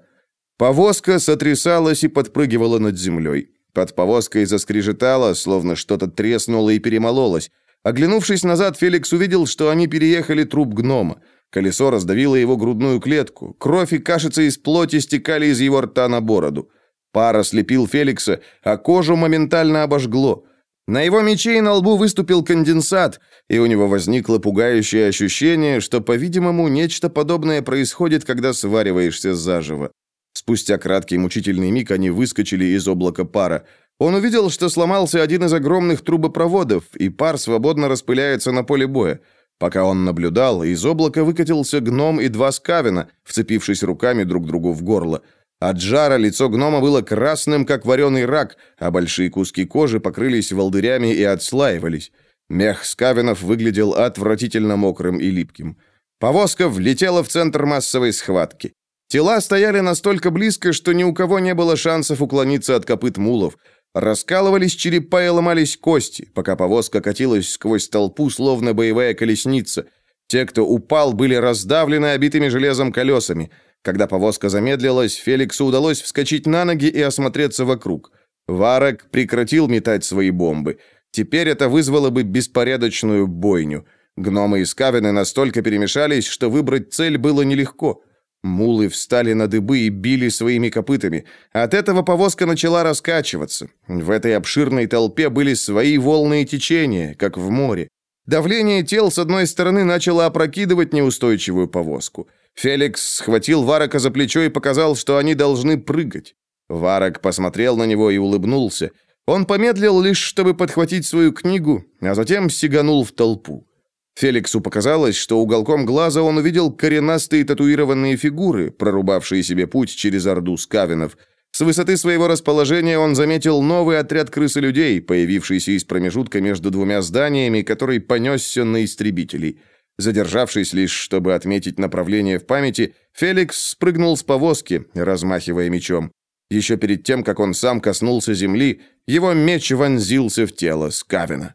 Повозка сотрясалась и подпрыгивала над землей. Под повозкой заскрежетало, словно что-то треснуло и перемололось. Оглянувшись назад, Феликс увидел, что они переехали труп гнома. Колесо раздавило его грудную клетку. Кровь и кашица из плоти стекали из его рта на бороду. Пар ослепил Феликса, а кожу моментально обожгло. На его мече и на лбу выступил конденсат, и у него возникло пугающее ощущение, что, по-видимому, нечто подобное происходит, когда свариваешься заживо. Спустя краткий мучительный миг они выскочили из облака пара. Он увидел, что сломался один из огромных трубопроводов, и пар свободно распыляется на поле боя. Пока он наблюдал, из облака выкатился гном и два скавина, вцепившись руками друг другу в горло. От жара лицо гнома было красным, как вареный рак, а большие куски кожи покрылись волдырями и отслаивались. Мех скавинов выглядел отвратительно мокрым и липким. Повозка влетела в центр массовой схватки. Тела стояли настолько близко, что ни у кого не было шансов уклониться от копыт мулов. Раскалывались черепа и ломались кости, пока повозка катилась сквозь толпу, словно боевая колесница. Те, кто упал, были раздавлены обитыми железом колесами. Когда повозка замедлилась, Феликсу удалось вскочить на ноги и осмотреться вокруг. Варок прекратил метать свои бомбы. Теперь это вызвало бы беспорядочную бойню. Гномы и скавины настолько перемешались, что выбрать цель было нелегко. Мулы встали на дыбы и били своими копытами. От этого повозка начала раскачиваться. В этой обширной толпе были свои волны и течения, как в море. Давление тел с одной стороны начало опрокидывать неустойчивую повозку. Феликс схватил Варака за плечо и показал, что они должны прыгать. Варак посмотрел на него и улыбнулся. Он помедлил лишь, чтобы подхватить свою книгу, а затем сиганул в толпу. Феликсу показалось, что уголком глаза он увидел коренастые татуированные фигуры, прорубавшие себе путь через орду скавинов. С высоты своего расположения он заметил новый отряд крысы-людей, появившийся из промежутка между двумя зданиями, который понесся на истребителей. Задержавшись лишь, чтобы отметить направление в памяти, Феликс спрыгнул с повозки, размахивая мечом. Еще перед тем, как он сам коснулся земли, его меч вонзился в тело Скавина.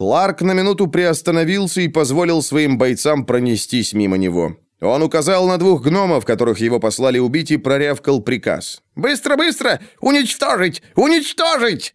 Ларк на минуту приостановился и позволил своим бойцам пронестись мимо него. Он указал на двух гномов, которых его послали убить, и прорявкал приказ. «Быстро, быстро! Уничтожить! Уничтожить!»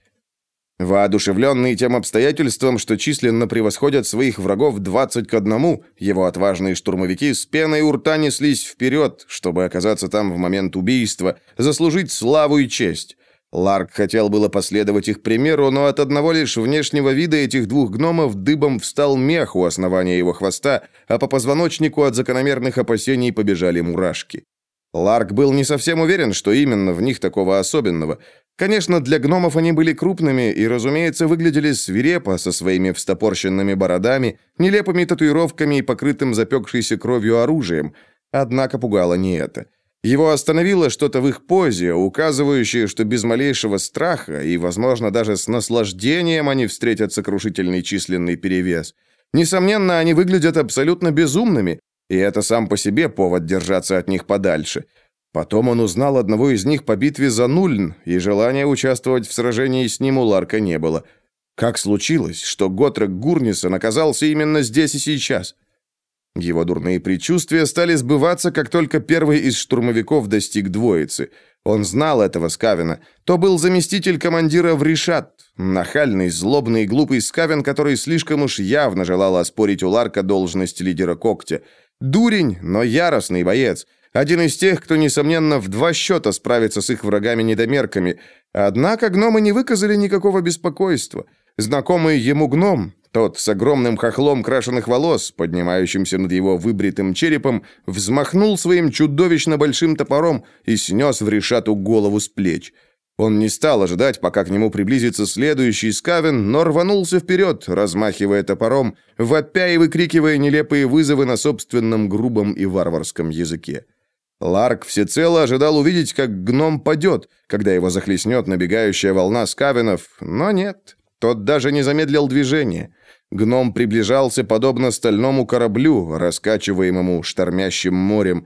Воодушевленные тем обстоятельством, что численно превосходят своих врагов 20 к одному, его отважные штурмовики с пеной у рта неслись вперед, чтобы оказаться там в момент убийства, заслужить славу и честь. Ларк хотел было последовать их примеру, но от одного лишь внешнего вида этих двух гномов дыбом встал мех у основания его хвоста, а по позвоночнику от закономерных опасений побежали мурашки. Ларк был не совсем уверен, что именно в них такого особенного. Конечно, для гномов они были крупными и, разумеется, выглядели свирепо со своими встопорщенными бородами, нелепыми татуировками и покрытым запекшейся кровью оружием. Однако пугало не это. Его остановило что-то в их позе, указывающее, что без малейшего страха и, возможно, даже с наслаждением они встретят сокрушительный численный перевес. Несомненно, они выглядят абсолютно безумными, и это сам по себе повод держаться от них подальше. Потом он узнал одного из них по битве за Нульн, и желания участвовать в сражении с ним у Ларка не было. Как случилось, что Готрек Гурнисон оказался именно здесь и сейчас? Его дурные предчувствия стали сбываться, как только первый из штурмовиков достиг двоицы. Он знал этого Скавина. То был заместитель командира Вришат, нахальный, злобный и глупый Скавин, который слишком уж явно желал оспорить у Ларка должность лидера когтя. Дурень, но яростный боец. Один из тех, кто, несомненно, в два счета справится с их врагами-недомерками. Однако гномы не выказали никакого беспокойства. Знакомый ему гном, тот с огромным хохлом крашеных волос, поднимающимся над его выбритым черепом, взмахнул своим чудовищно большим топором и снес в решату голову с плеч. Он не стал ожидать, пока к нему приблизится следующий скавен, но рванулся вперед, размахивая топором, вопя и выкрикивая нелепые вызовы на собственном грубом и варварском языке. Ларк всецело ожидал увидеть, как гном падет, когда его захлестнет набегающая волна скавенов, но нет, тот даже не замедлил движение. Гном приближался подобно стальному кораблю, раскачиваемому штормящим морем.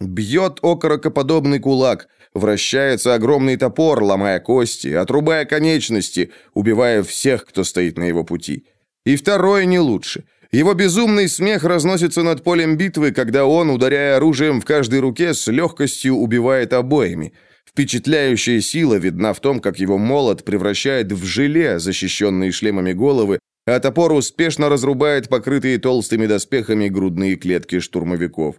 Бьет окорокоподобный кулак, вращается огромный топор, ломая кости, отрубая конечности, убивая всех, кто стоит на его пути. И второе не лучше. Его безумный смех разносится над полем битвы, когда он, ударяя оружием в каждой руке, с легкостью убивает обоими. Впечатляющая сила видна в том, как его молот превращает в желе защищенные шлемами головы, а топор успешно разрубает покрытые толстыми доспехами грудные клетки штурмовиков.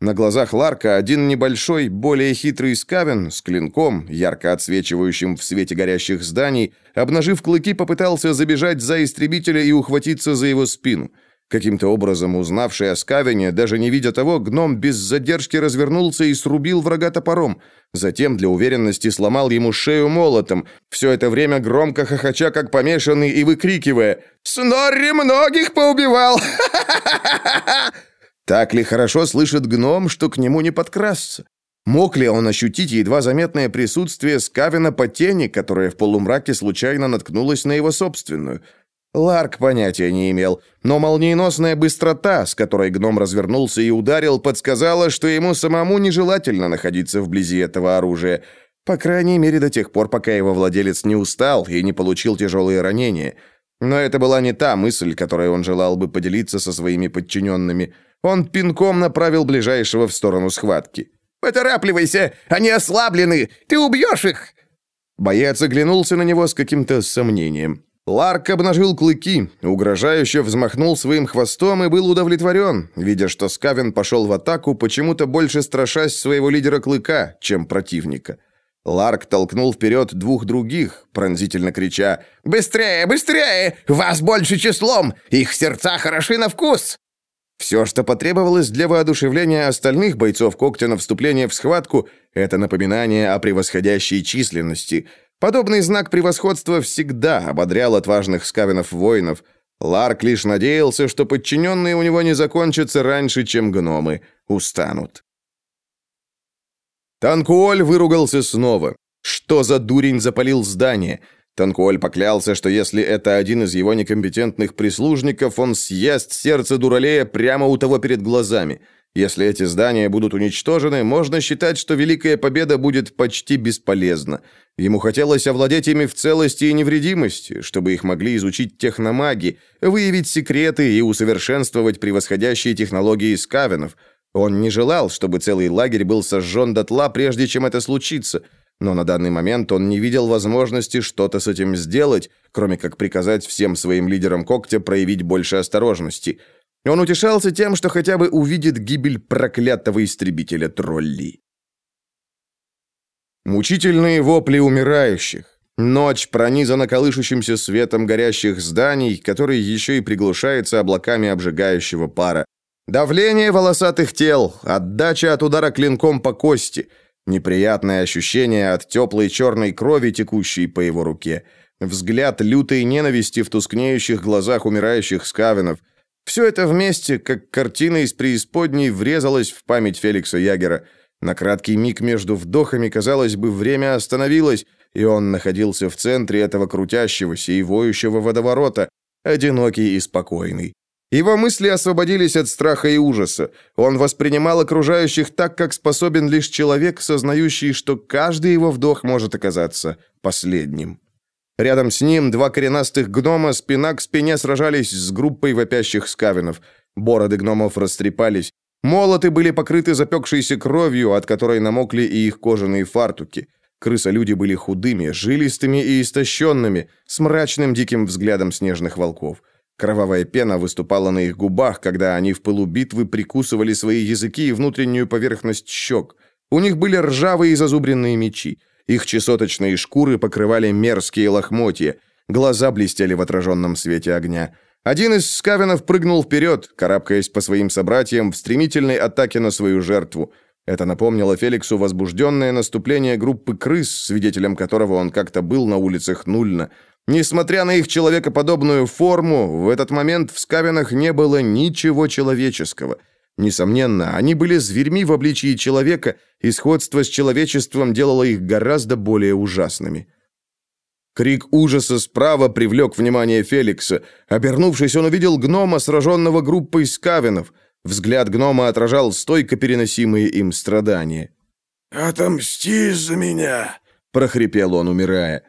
На глазах Ларка один небольшой, более хитрый скавен с клинком, ярко отсвечивающим в свете горящих зданий, обнажив клыки, попытался забежать за истребителя и ухватиться за его спину – Каким-то образом узнавший о Скавине, даже не видя того, гном без задержки развернулся и срубил врага топором. Затем для уверенности сломал ему шею молотом, все это время громко хохоча, как помешанный, и выкрикивая «Снорри многих поубивал!» Так ли хорошо слышит гном, что к нему не подкрасться? Мог ли он ощутить едва заметное присутствие Скавина по тени, которая в полумраке случайно наткнулась на его собственную? Ларк понятия не имел, но молниеносная быстрота, с которой гном развернулся и ударил, подсказала, что ему самому нежелательно находиться вблизи этого оружия. По крайней мере, до тех пор, пока его владелец не устал и не получил тяжелые ранения. Но это была не та мысль, которой он желал бы поделиться со своими подчиненными. Он пинком направил ближайшего в сторону схватки. «Поторапливайся! Они ослаблены! Ты убьешь их!» Боец оглянулся на него с каким-то сомнением. Ларк обнажил клыки, угрожающе взмахнул своим хвостом и был удовлетворен, видя, что Скавен пошел в атаку, почему-то больше страшась своего лидера клыка, чем противника. Ларк толкнул вперед двух других, пронзительно крича «Быстрее, быстрее! Вас больше числом! Их сердца хороши на вкус!» Все, что потребовалось для воодушевления остальных бойцов когтя на вступление в схватку, это напоминание о превосходящей численности. Подобный знак превосходства всегда ободрял отважных скавенов-воинов. Ларк лишь надеялся, что подчиненные у него не закончатся раньше, чем гномы устанут. Танкуоль выругался снова. Что за дурень запалил здание? Танкуоль поклялся, что если это один из его некомпетентных прислужников, он съест сердце дуралея прямо у того перед глазами. Если эти здания будут уничтожены, можно считать, что Великая Победа будет почти бесполезна. Ему хотелось овладеть ими в целости и невредимости, чтобы их могли изучить техномаги, выявить секреты и усовершенствовать превосходящие технологии скавенов – он не желал, чтобы целый лагерь был сожжен дотла, прежде чем это случится, но на данный момент он не видел возможности что-то с этим сделать, кроме как приказать всем своим лидерам когтя проявить больше осторожности. Он утешался тем, что хотя бы увидит гибель проклятого истребителя троллей. Мучительные вопли умирающих. Ночь пронизана колышущимся светом горящих зданий, который еще и приглушается облаками обжигающего пара. Давление волосатых тел, отдача от удара клинком по кости, неприятное ощущение от теплой черной крови, текущей по его руке, взгляд лютой ненависти в тускнеющих глазах умирающих скавенов. Все это вместе, как картина из преисподней, врезалось в память Феликса Ягера. На краткий миг между вдохами, казалось бы, время остановилось, и он находился в центре этого крутящегося и воющего водоворота, одинокий и спокойный. Его мысли освободились от страха и ужаса. Он воспринимал окружающих так, как способен лишь человек, сознающий, что каждый его вдох может оказаться последним. Рядом с ним два коренастых гнома спина к спине сражались с группой вопящих скавинов. Бороды гномов растрепались. Молоты были покрыты запекшейся кровью, от которой намокли и их кожаные фартуки. Крысолюди были худыми, жилистыми и истощенными, с мрачным диким взглядом снежных волков. Кровавая пена выступала на их губах, когда они в пылу битвы прикусывали свои языки и внутреннюю поверхность щек. У них были ржавые зазубренные мечи. Их чесоточные шкуры покрывали мерзкие лохмотья. Глаза блестели в отраженном свете огня. Один из скавенов прыгнул вперед, карабкаясь по своим собратьям в стремительной атаке на свою жертву. Это напомнило Феликсу возбужденное наступление группы крыс, свидетелем которого он как-то был на улицах Нульна. Несмотря на их человекоподобную форму, в этот момент в скавинах не было ничего человеческого. Несомненно, они были зверьми в обличии человека, и сходство с человечеством делало их гораздо более ужасными. Крик ужаса справа привлек внимание Феликса. Обернувшись, он увидел гнома, сраженного группой скавинов. Взгляд гнома отражал стойко переносимые им страдания. «Отомсти за меня!» – прохрипел он, умирая.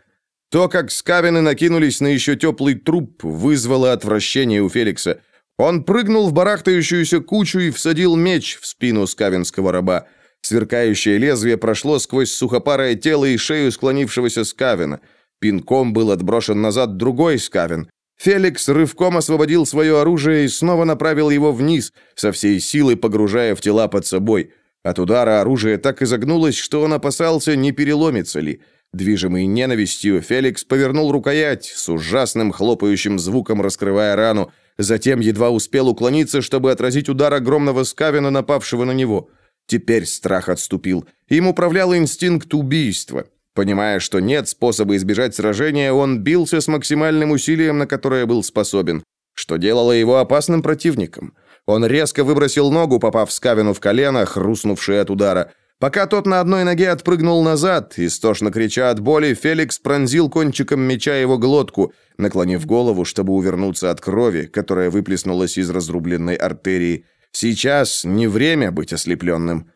То, как скавины накинулись на еще теплый труп, вызвало отвращение у Феликса. Он прыгнул в барахтающуюся кучу и всадил меч в спину скавинского раба. Сверкающее лезвие прошло сквозь сухопарое тело и шею склонившегося скавина. Пинком был отброшен назад другой скавин. Феликс рывком освободил свое оружие и снова направил его вниз, со всей силы погружая в тела под собой. От удара оружие так изогнулось, что он опасался, не переломится ли. Движимый ненавистью, Феликс повернул рукоять, с ужасным хлопающим звуком раскрывая рану, затем едва успел уклониться, чтобы отразить удар огромного скавина, напавшего на него. Теперь страх отступил. Им управлял инстинкт убийства. Понимая, что нет способа избежать сражения, он бился с максимальным усилием, на которое был способен, что делало его опасным противником. Он резко выбросил ногу, попав Скавину в колено, хрустнувшее от удара. Пока тот на одной ноге отпрыгнул назад, истошно крича от боли, Феликс пронзил кончиком меча его глотку, наклонив голову, чтобы увернуться от крови, которая выплеснулась из разрубленной артерии. Сейчас не время быть ослепленным.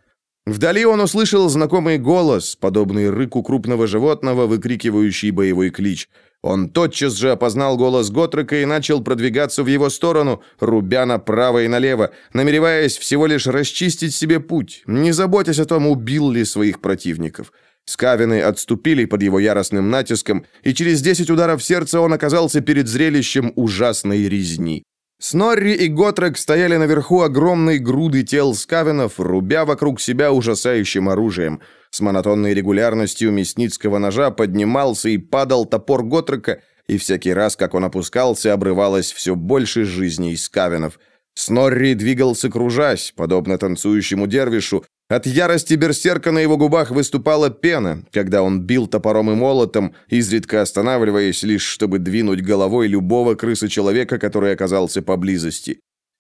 Вдали он услышал знакомый голос, подобный рыку крупного животного, выкрикивающий боевой клич. Он тотчас же опознал голос Готрека и начал продвигаться в его сторону, рубя направо и налево, намереваясь всего лишь расчистить себе путь, не заботясь о том, убил ли своих противников. Скавины отступили под его яростным натиском, и через десять ударов сердца он оказался перед зрелищем ужасной резни. Снорри и Готрек стояли наверху огромной груды тел скавинов, рубя вокруг себя ужасающим оружием. С монотонной регулярностью мясницкого ножа поднимался и падал топор Готрека, и всякий раз, как он опускался, обрывалось все больше жизней скавинов. Снорри двигался кружась, подобно танцующему дервишу, от ярости берсерка на его губах выступала пена, когда он бил топором и молотом, изредка останавливаясь лишь, чтобы двинуть головой любого крысы-человека, который оказался поблизости.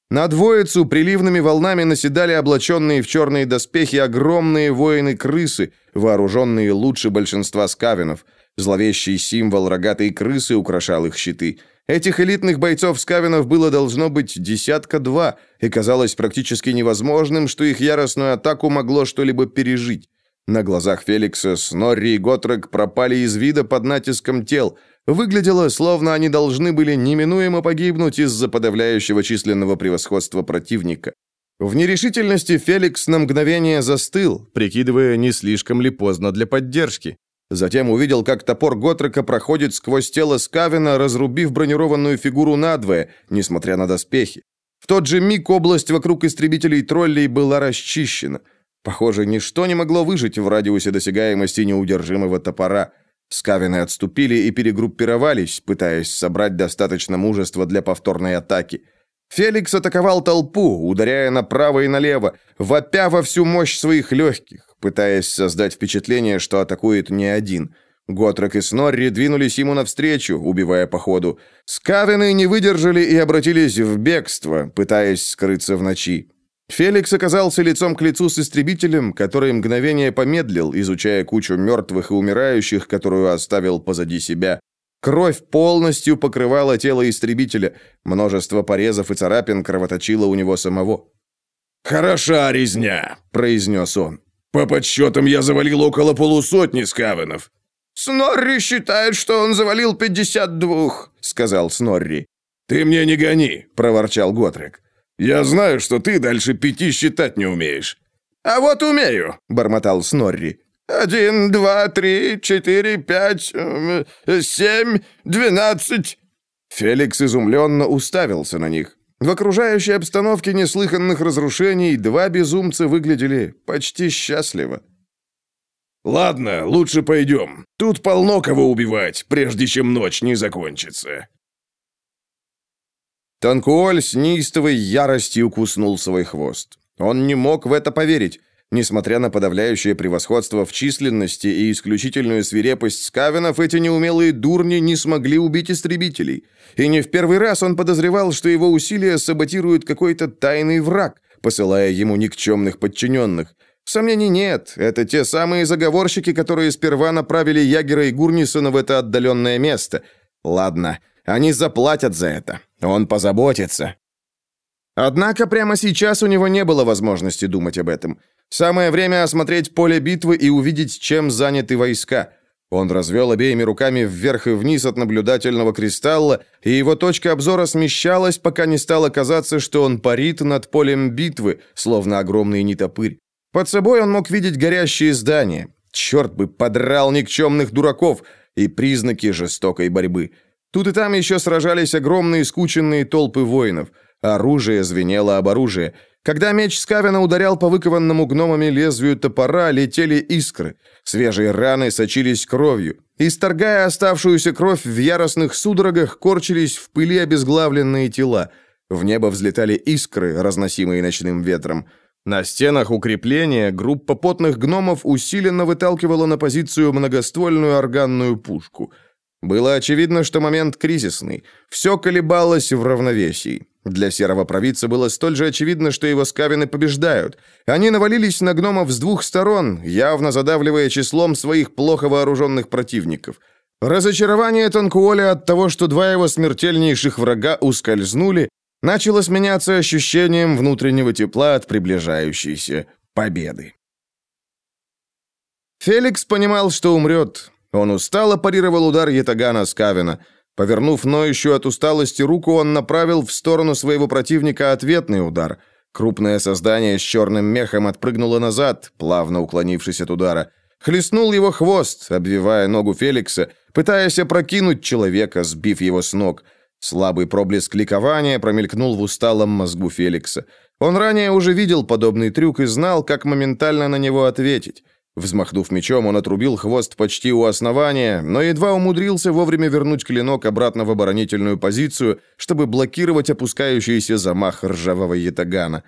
На двоицу приливными волнами наседали облаченные в черные доспехи огромные воины-крысы, вооруженные лучше большинства скавинов. Зловещий символ рогатой крысы украшал их щиты – Этих элитных бойцов Скавинов было должно быть десятка-два, и казалось практически невозможным, что их яростную атаку могло что-либо пережить. На глазах Феликса Снорри и Готрек пропали из вида под натиском тел. Выглядело, словно они должны были неминуемо погибнуть из-за подавляющего численного превосходства противника. В нерешительности Феликс на мгновение застыл, прикидывая, не слишком ли поздно для поддержки. Затем увидел, как топор Готрека проходит сквозь тело Скавина, разрубив бронированную фигуру надвое, несмотря на доспехи. В тот же миг область вокруг истребителей троллей была расчищена. Похоже, ничто не могло выжить в радиусе досягаемости неудержимого топора. Скавины отступили и перегруппировались, пытаясь собрать достаточно мужества для повторной атаки. Феликс атаковал толпу, ударяя направо и налево, вопя во всю мощь своих легких пытаясь создать впечатление, что атакует не один. Готрек и Снорри двинулись ему навстречу, убивая по ходу. Скавины не выдержали и обратились в бегство, пытаясь скрыться в ночи. Феликс оказался лицом к лицу с истребителем, который мгновение помедлил, изучая кучу мертвых и умирающих, которую оставил позади себя. Кровь полностью покрывала тело истребителя, множество порезов и царапин кровоточило у него самого. «Хороша резня», — произнес он. По подсчетам я завалил около полусотни скавенов». «Снорри считает, что он завалил пятьдесят двух», — сказал Снорри. «Ты мне не гони», — проворчал Готрек. «Я знаю, что ты дальше пяти считать не умеешь». «А вот умею», — бормотал Снорри. «Один, два, три, четыре, пять, э, семь, двенадцать». Феликс изумленно уставился на них. В окружающей обстановке неслыханных разрушений два безумца выглядели почти счастливо. «Ладно, лучше пойдем. Тут полно кого убивать, прежде чем ночь не закончится». Танкуоль с неистовой яростью куснул свой хвост. Он не мог в это поверить. Несмотря на подавляющее превосходство в численности и исключительную свирепость скавенов, эти неумелые дурни не смогли убить истребителей. И не в первый раз он подозревал, что его усилия саботирует какой-то тайный враг, посылая ему никчемных подчиненных. Сомнений нет, это те самые заговорщики, которые сперва направили Ягера и Гурнисона в это отдаленное место. Ладно, они заплатят за это. Он позаботится. Однако прямо сейчас у него не было возможности думать об этом. Самое время осмотреть поле битвы и увидеть, чем заняты войска. Он развел обеими руками вверх и вниз от наблюдательного кристалла, и его точка обзора смещалась, пока не стало казаться, что он парит над полем битвы, словно огромный нетопырь. Под собой он мог видеть горящие здания. Черт бы подрал никчемных дураков и признаки жестокой борьбы. Тут и там еще сражались огромные скученные толпы воинов. Оружие звенело об оружие. Когда меч Скавина ударял по выкованному гномами лезвию топора, летели искры. Свежие раны сочились кровью. Исторгая оставшуюся кровь в яростных судорогах, корчились в пыли обезглавленные тела. В небо взлетали искры, разносимые ночным ветром. На стенах укрепления группа потных гномов усиленно выталкивала на позицию многоствольную органную пушку. Было очевидно, что момент кризисный. Все колебалось в равновесии. Для серого провидца было столь же очевидно, что его скавины побеждают. Они навалились на гномов с двух сторон, явно задавливая числом своих плохо вооруженных противников. Разочарование Танкуоля от того, что два его смертельнейших врага ускользнули, начало сменяться ощущением внутреннего тепла от приближающейся победы. Феликс понимал, что умрет. Он устало парировал удар Ятагана Скавина. Повернув ноющую от усталости руку, он направил в сторону своего противника ответный удар. Крупное создание с черным мехом отпрыгнуло назад, плавно уклонившись от удара. Хлестнул его хвост, обвивая ногу Феликса, пытаясь опрокинуть человека, сбив его с ног. Слабый проблеск ликования промелькнул в усталом мозгу Феликса. Он ранее уже видел подобный трюк и знал, как моментально на него ответить. Взмахнув мечом, он отрубил хвост почти у основания, но едва умудрился вовремя вернуть клинок обратно в оборонительную позицию, чтобы блокировать опускающийся замах ржавого ятагана.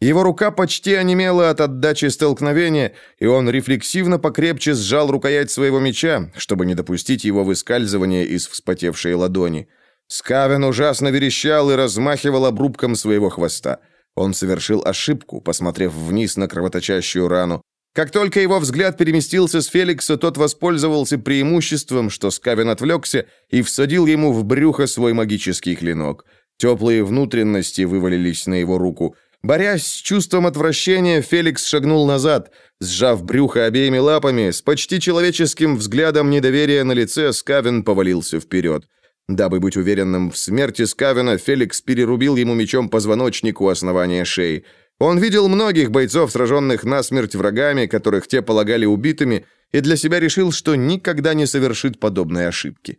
Его рука почти онемела от отдачи столкновения, и он рефлексивно покрепче сжал рукоять своего меча, чтобы не допустить его выскальзывания из вспотевшей ладони. Скавен ужасно верещал и размахивал обрубком своего хвоста. Он совершил ошибку, посмотрев вниз на кровоточащую рану. Как только его взгляд переместился с Феликса, тот воспользовался преимуществом, что Скавен отвлекся, и всадил ему в брюхо свой магический клинок. Теплые внутренности вывалились на его руку. Борясь с чувством отвращения, Феликс шагнул назад. Сжав брюхо обеими лапами, с почти человеческим взглядом недоверия на лице, Скавен повалился вперед. Дабы быть уверенным в смерти Скавена, Феликс перерубил ему мечом позвоночник у основания шеи. Он видел многих бойцов, сраженных насмерть врагами, которых те полагали убитыми, и для себя решил, что никогда не совершит подобной ошибки.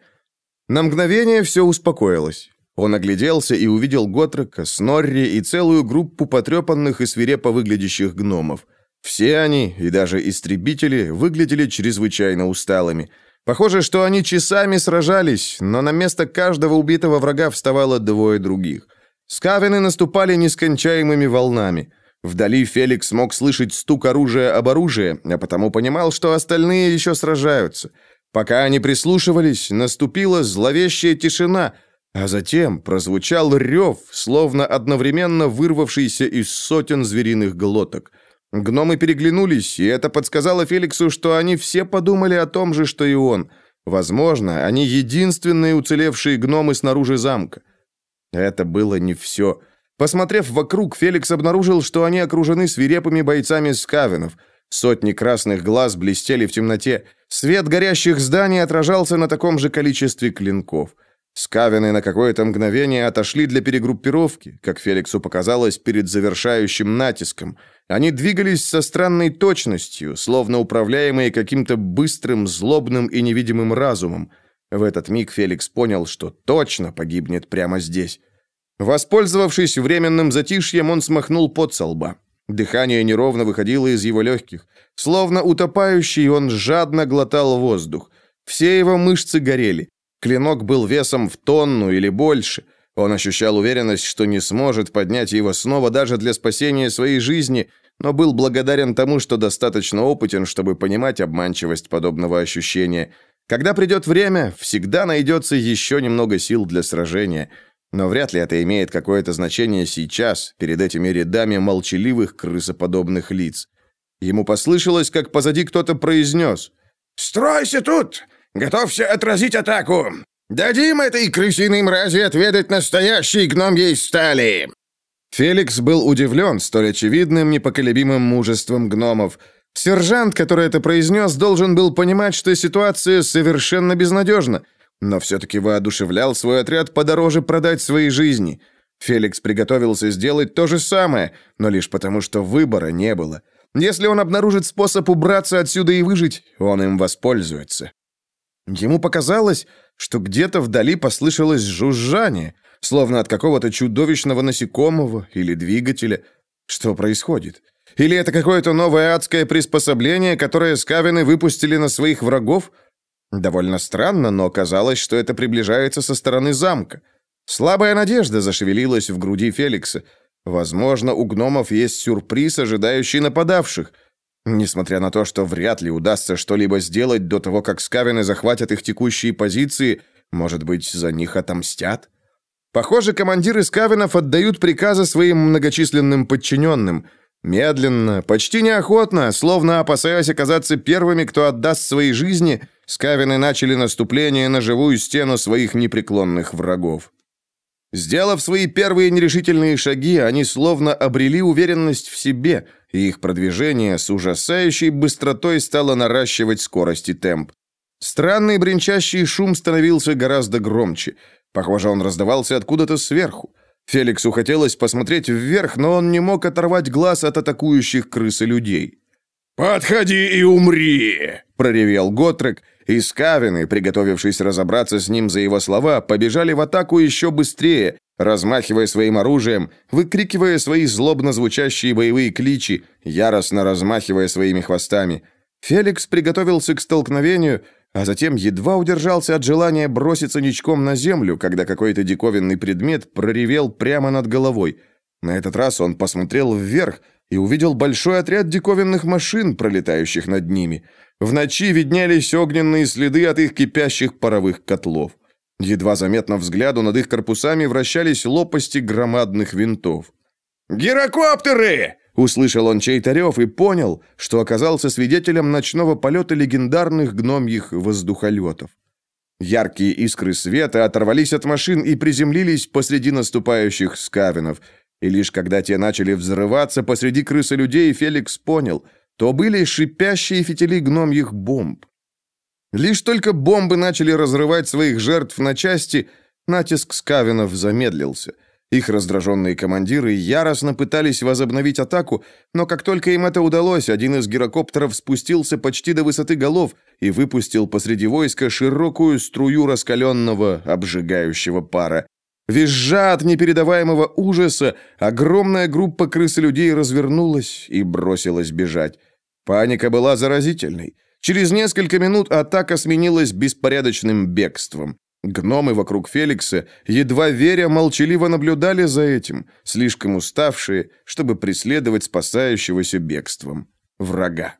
На мгновение все успокоилось. Он огляделся и увидел Готрека, Снорри и целую группу потрепанных и свирепо выглядящих гномов. Все они, и даже истребители, выглядели чрезвычайно усталыми. Похоже, что они часами сражались, но на место каждого убитого врага вставало двое других. Скавины наступали нескончаемыми волнами. Вдали Феликс мог слышать стук оружия об оружие, а потому понимал, что остальные еще сражаются. Пока они прислушивались, наступила зловещая тишина, а затем прозвучал рев, словно одновременно вырвавшийся из сотен звериных глоток. Гномы переглянулись, и это подсказало Феликсу, что они все подумали о том же, что и он. Возможно, они единственные уцелевшие гномы снаружи замка. Это было не все. Посмотрев вокруг, Феликс обнаружил, что они окружены свирепыми бойцами скавенов. Сотни красных глаз блестели в темноте. Свет горящих зданий отражался на таком же количестве клинков. Скавины на какое-то мгновение отошли для перегруппировки, как Феликсу показалось, перед завершающим натиском. Они двигались со странной точностью, словно управляемые каким-то быстрым, злобным и невидимым разумом. В этот миг Феликс понял, что точно погибнет прямо здесь. Воспользовавшись временным затишьем, он смахнул пот со лба. Дыхание неровно выходило из его легких. Словно утопающий, он жадно глотал воздух. Все его мышцы горели. Клинок был весом в тонну или больше. Он ощущал уверенность, что не сможет поднять его снова даже для спасения своей жизни, но был благодарен тому, что достаточно опытен, чтобы понимать обманчивость подобного ощущения. Когда придет время, всегда найдется еще немного сил для сражения – но вряд ли это имеет какое-то значение сейчас, перед этими рядами молчаливых крысоподобных лиц. Ему послышалось, как позади кто-то произнес. «Стройся тут! Готовься отразить атаку! Дадим этой крысиной мрази отведать настоящей гномьей стали!» Феликс был удивлен столь очевидным непоколебимым мужеством гномов. Сержант, который это произнес, должен был понимать, что ситуация совершенно безнадежна – но все-таки воодушевлял свой отряд подороже продать свои жизни. Феликс приготовился сделать то же самое, но лишь потому, что выбора не было. Если он обнаружит способ убраться отсюда и выжить, он им воспользуется. Ему показалось, что где-то вдали послышалось жужжание, словно от какого-то чудовищного насекомого или двигателя. Что происходит? Или это какое-то новое адское приспособление, которое скавины выпустили на своих врагов – Довольно странно, но казалось, что это приближается со стороны замка. Слабая надежда зашевелилась в груди Феликса. Возможно, у гномов есть сюрприз, ожидающий нападавших. Несмотря на то, что вряд ли удастся что-либо сделать до того, как скавины захватят их текущие позиции, может быть, за них отомстят? Похоже, командиры скавинов отдают приказы своим многочисленным подчиненным. Медленно, почти неохотно, словно опасаясь оказаться первыми, кто отдаст свои жизни – Скавины начали наступление на живую стену своих непреклонных врагов. Сделав свои первые нерешительные шаги, они словно обрели уверенность в себе, и их продвижение с ужасающей быстротой стало наращивать скорость и темп. Странный бренчащий шум становился гораздо громче. Похоже, он раздавался откуда-то сверху. Феликсу хотелось посмотреть вверх, но он не мог оторвать глаз от атакующих крыс и людей. «Подходи и умри!» — проревел Готрек, и скавины, приготовившись разобраться с ним за его слова, побежали в атаку еще быстрее, размахивая своим оружием, выкрикивая свои злобно звучащие боевые кличи, яростно размахивая своими хвостами. Феликс приготовился к столкновению, а затем едва удержался от желания броситься ничком на землю, когда какой-то диковинный предмет проревел прямо над головой. На этот раз он посмотрел вверх и увидел большой отряд диковинных машин, пролетающих над ними. В ночи виднелись огненные следы от их кипящих паровых котлов. Едва заметно взгляду над их корпусами вращались лопасти громадных винтов. «Гирокоптеры!» Услышал он чей-то рев и понял, что оказался свидетелем ночного полета легендарных гномьих воздухолетов. Яркие искры света оторвались от машин и приземлились посреди наступающих скавинов. И лишь когда те начали взрываться посреди крысы людей, Феликс понял, то были шипящие фитили гномьих бомб. Лишь только бомбы начали разрывать своих жертв на части, натиск скавинов замедлился – их раздраженные командиры яростно пытались возобновить атаку, но как только им это удалось, один из гирокоптеров спустился почти до высоты голов и выпустил посреди войска широкую струю раскаленного, обжигающего пара. Визжа от непередаваемого ужаса, огромная группа крыс и людей развернулась и бросилась бежать. Паника была заразительной. Через несколько минут атака сменилась беспорядочным бегством. Гномы вокруг Феликса, едва веря, молчаливо наблюдали за этим, слишком уставшие, чтобы преследовать спасающегося бегством врага.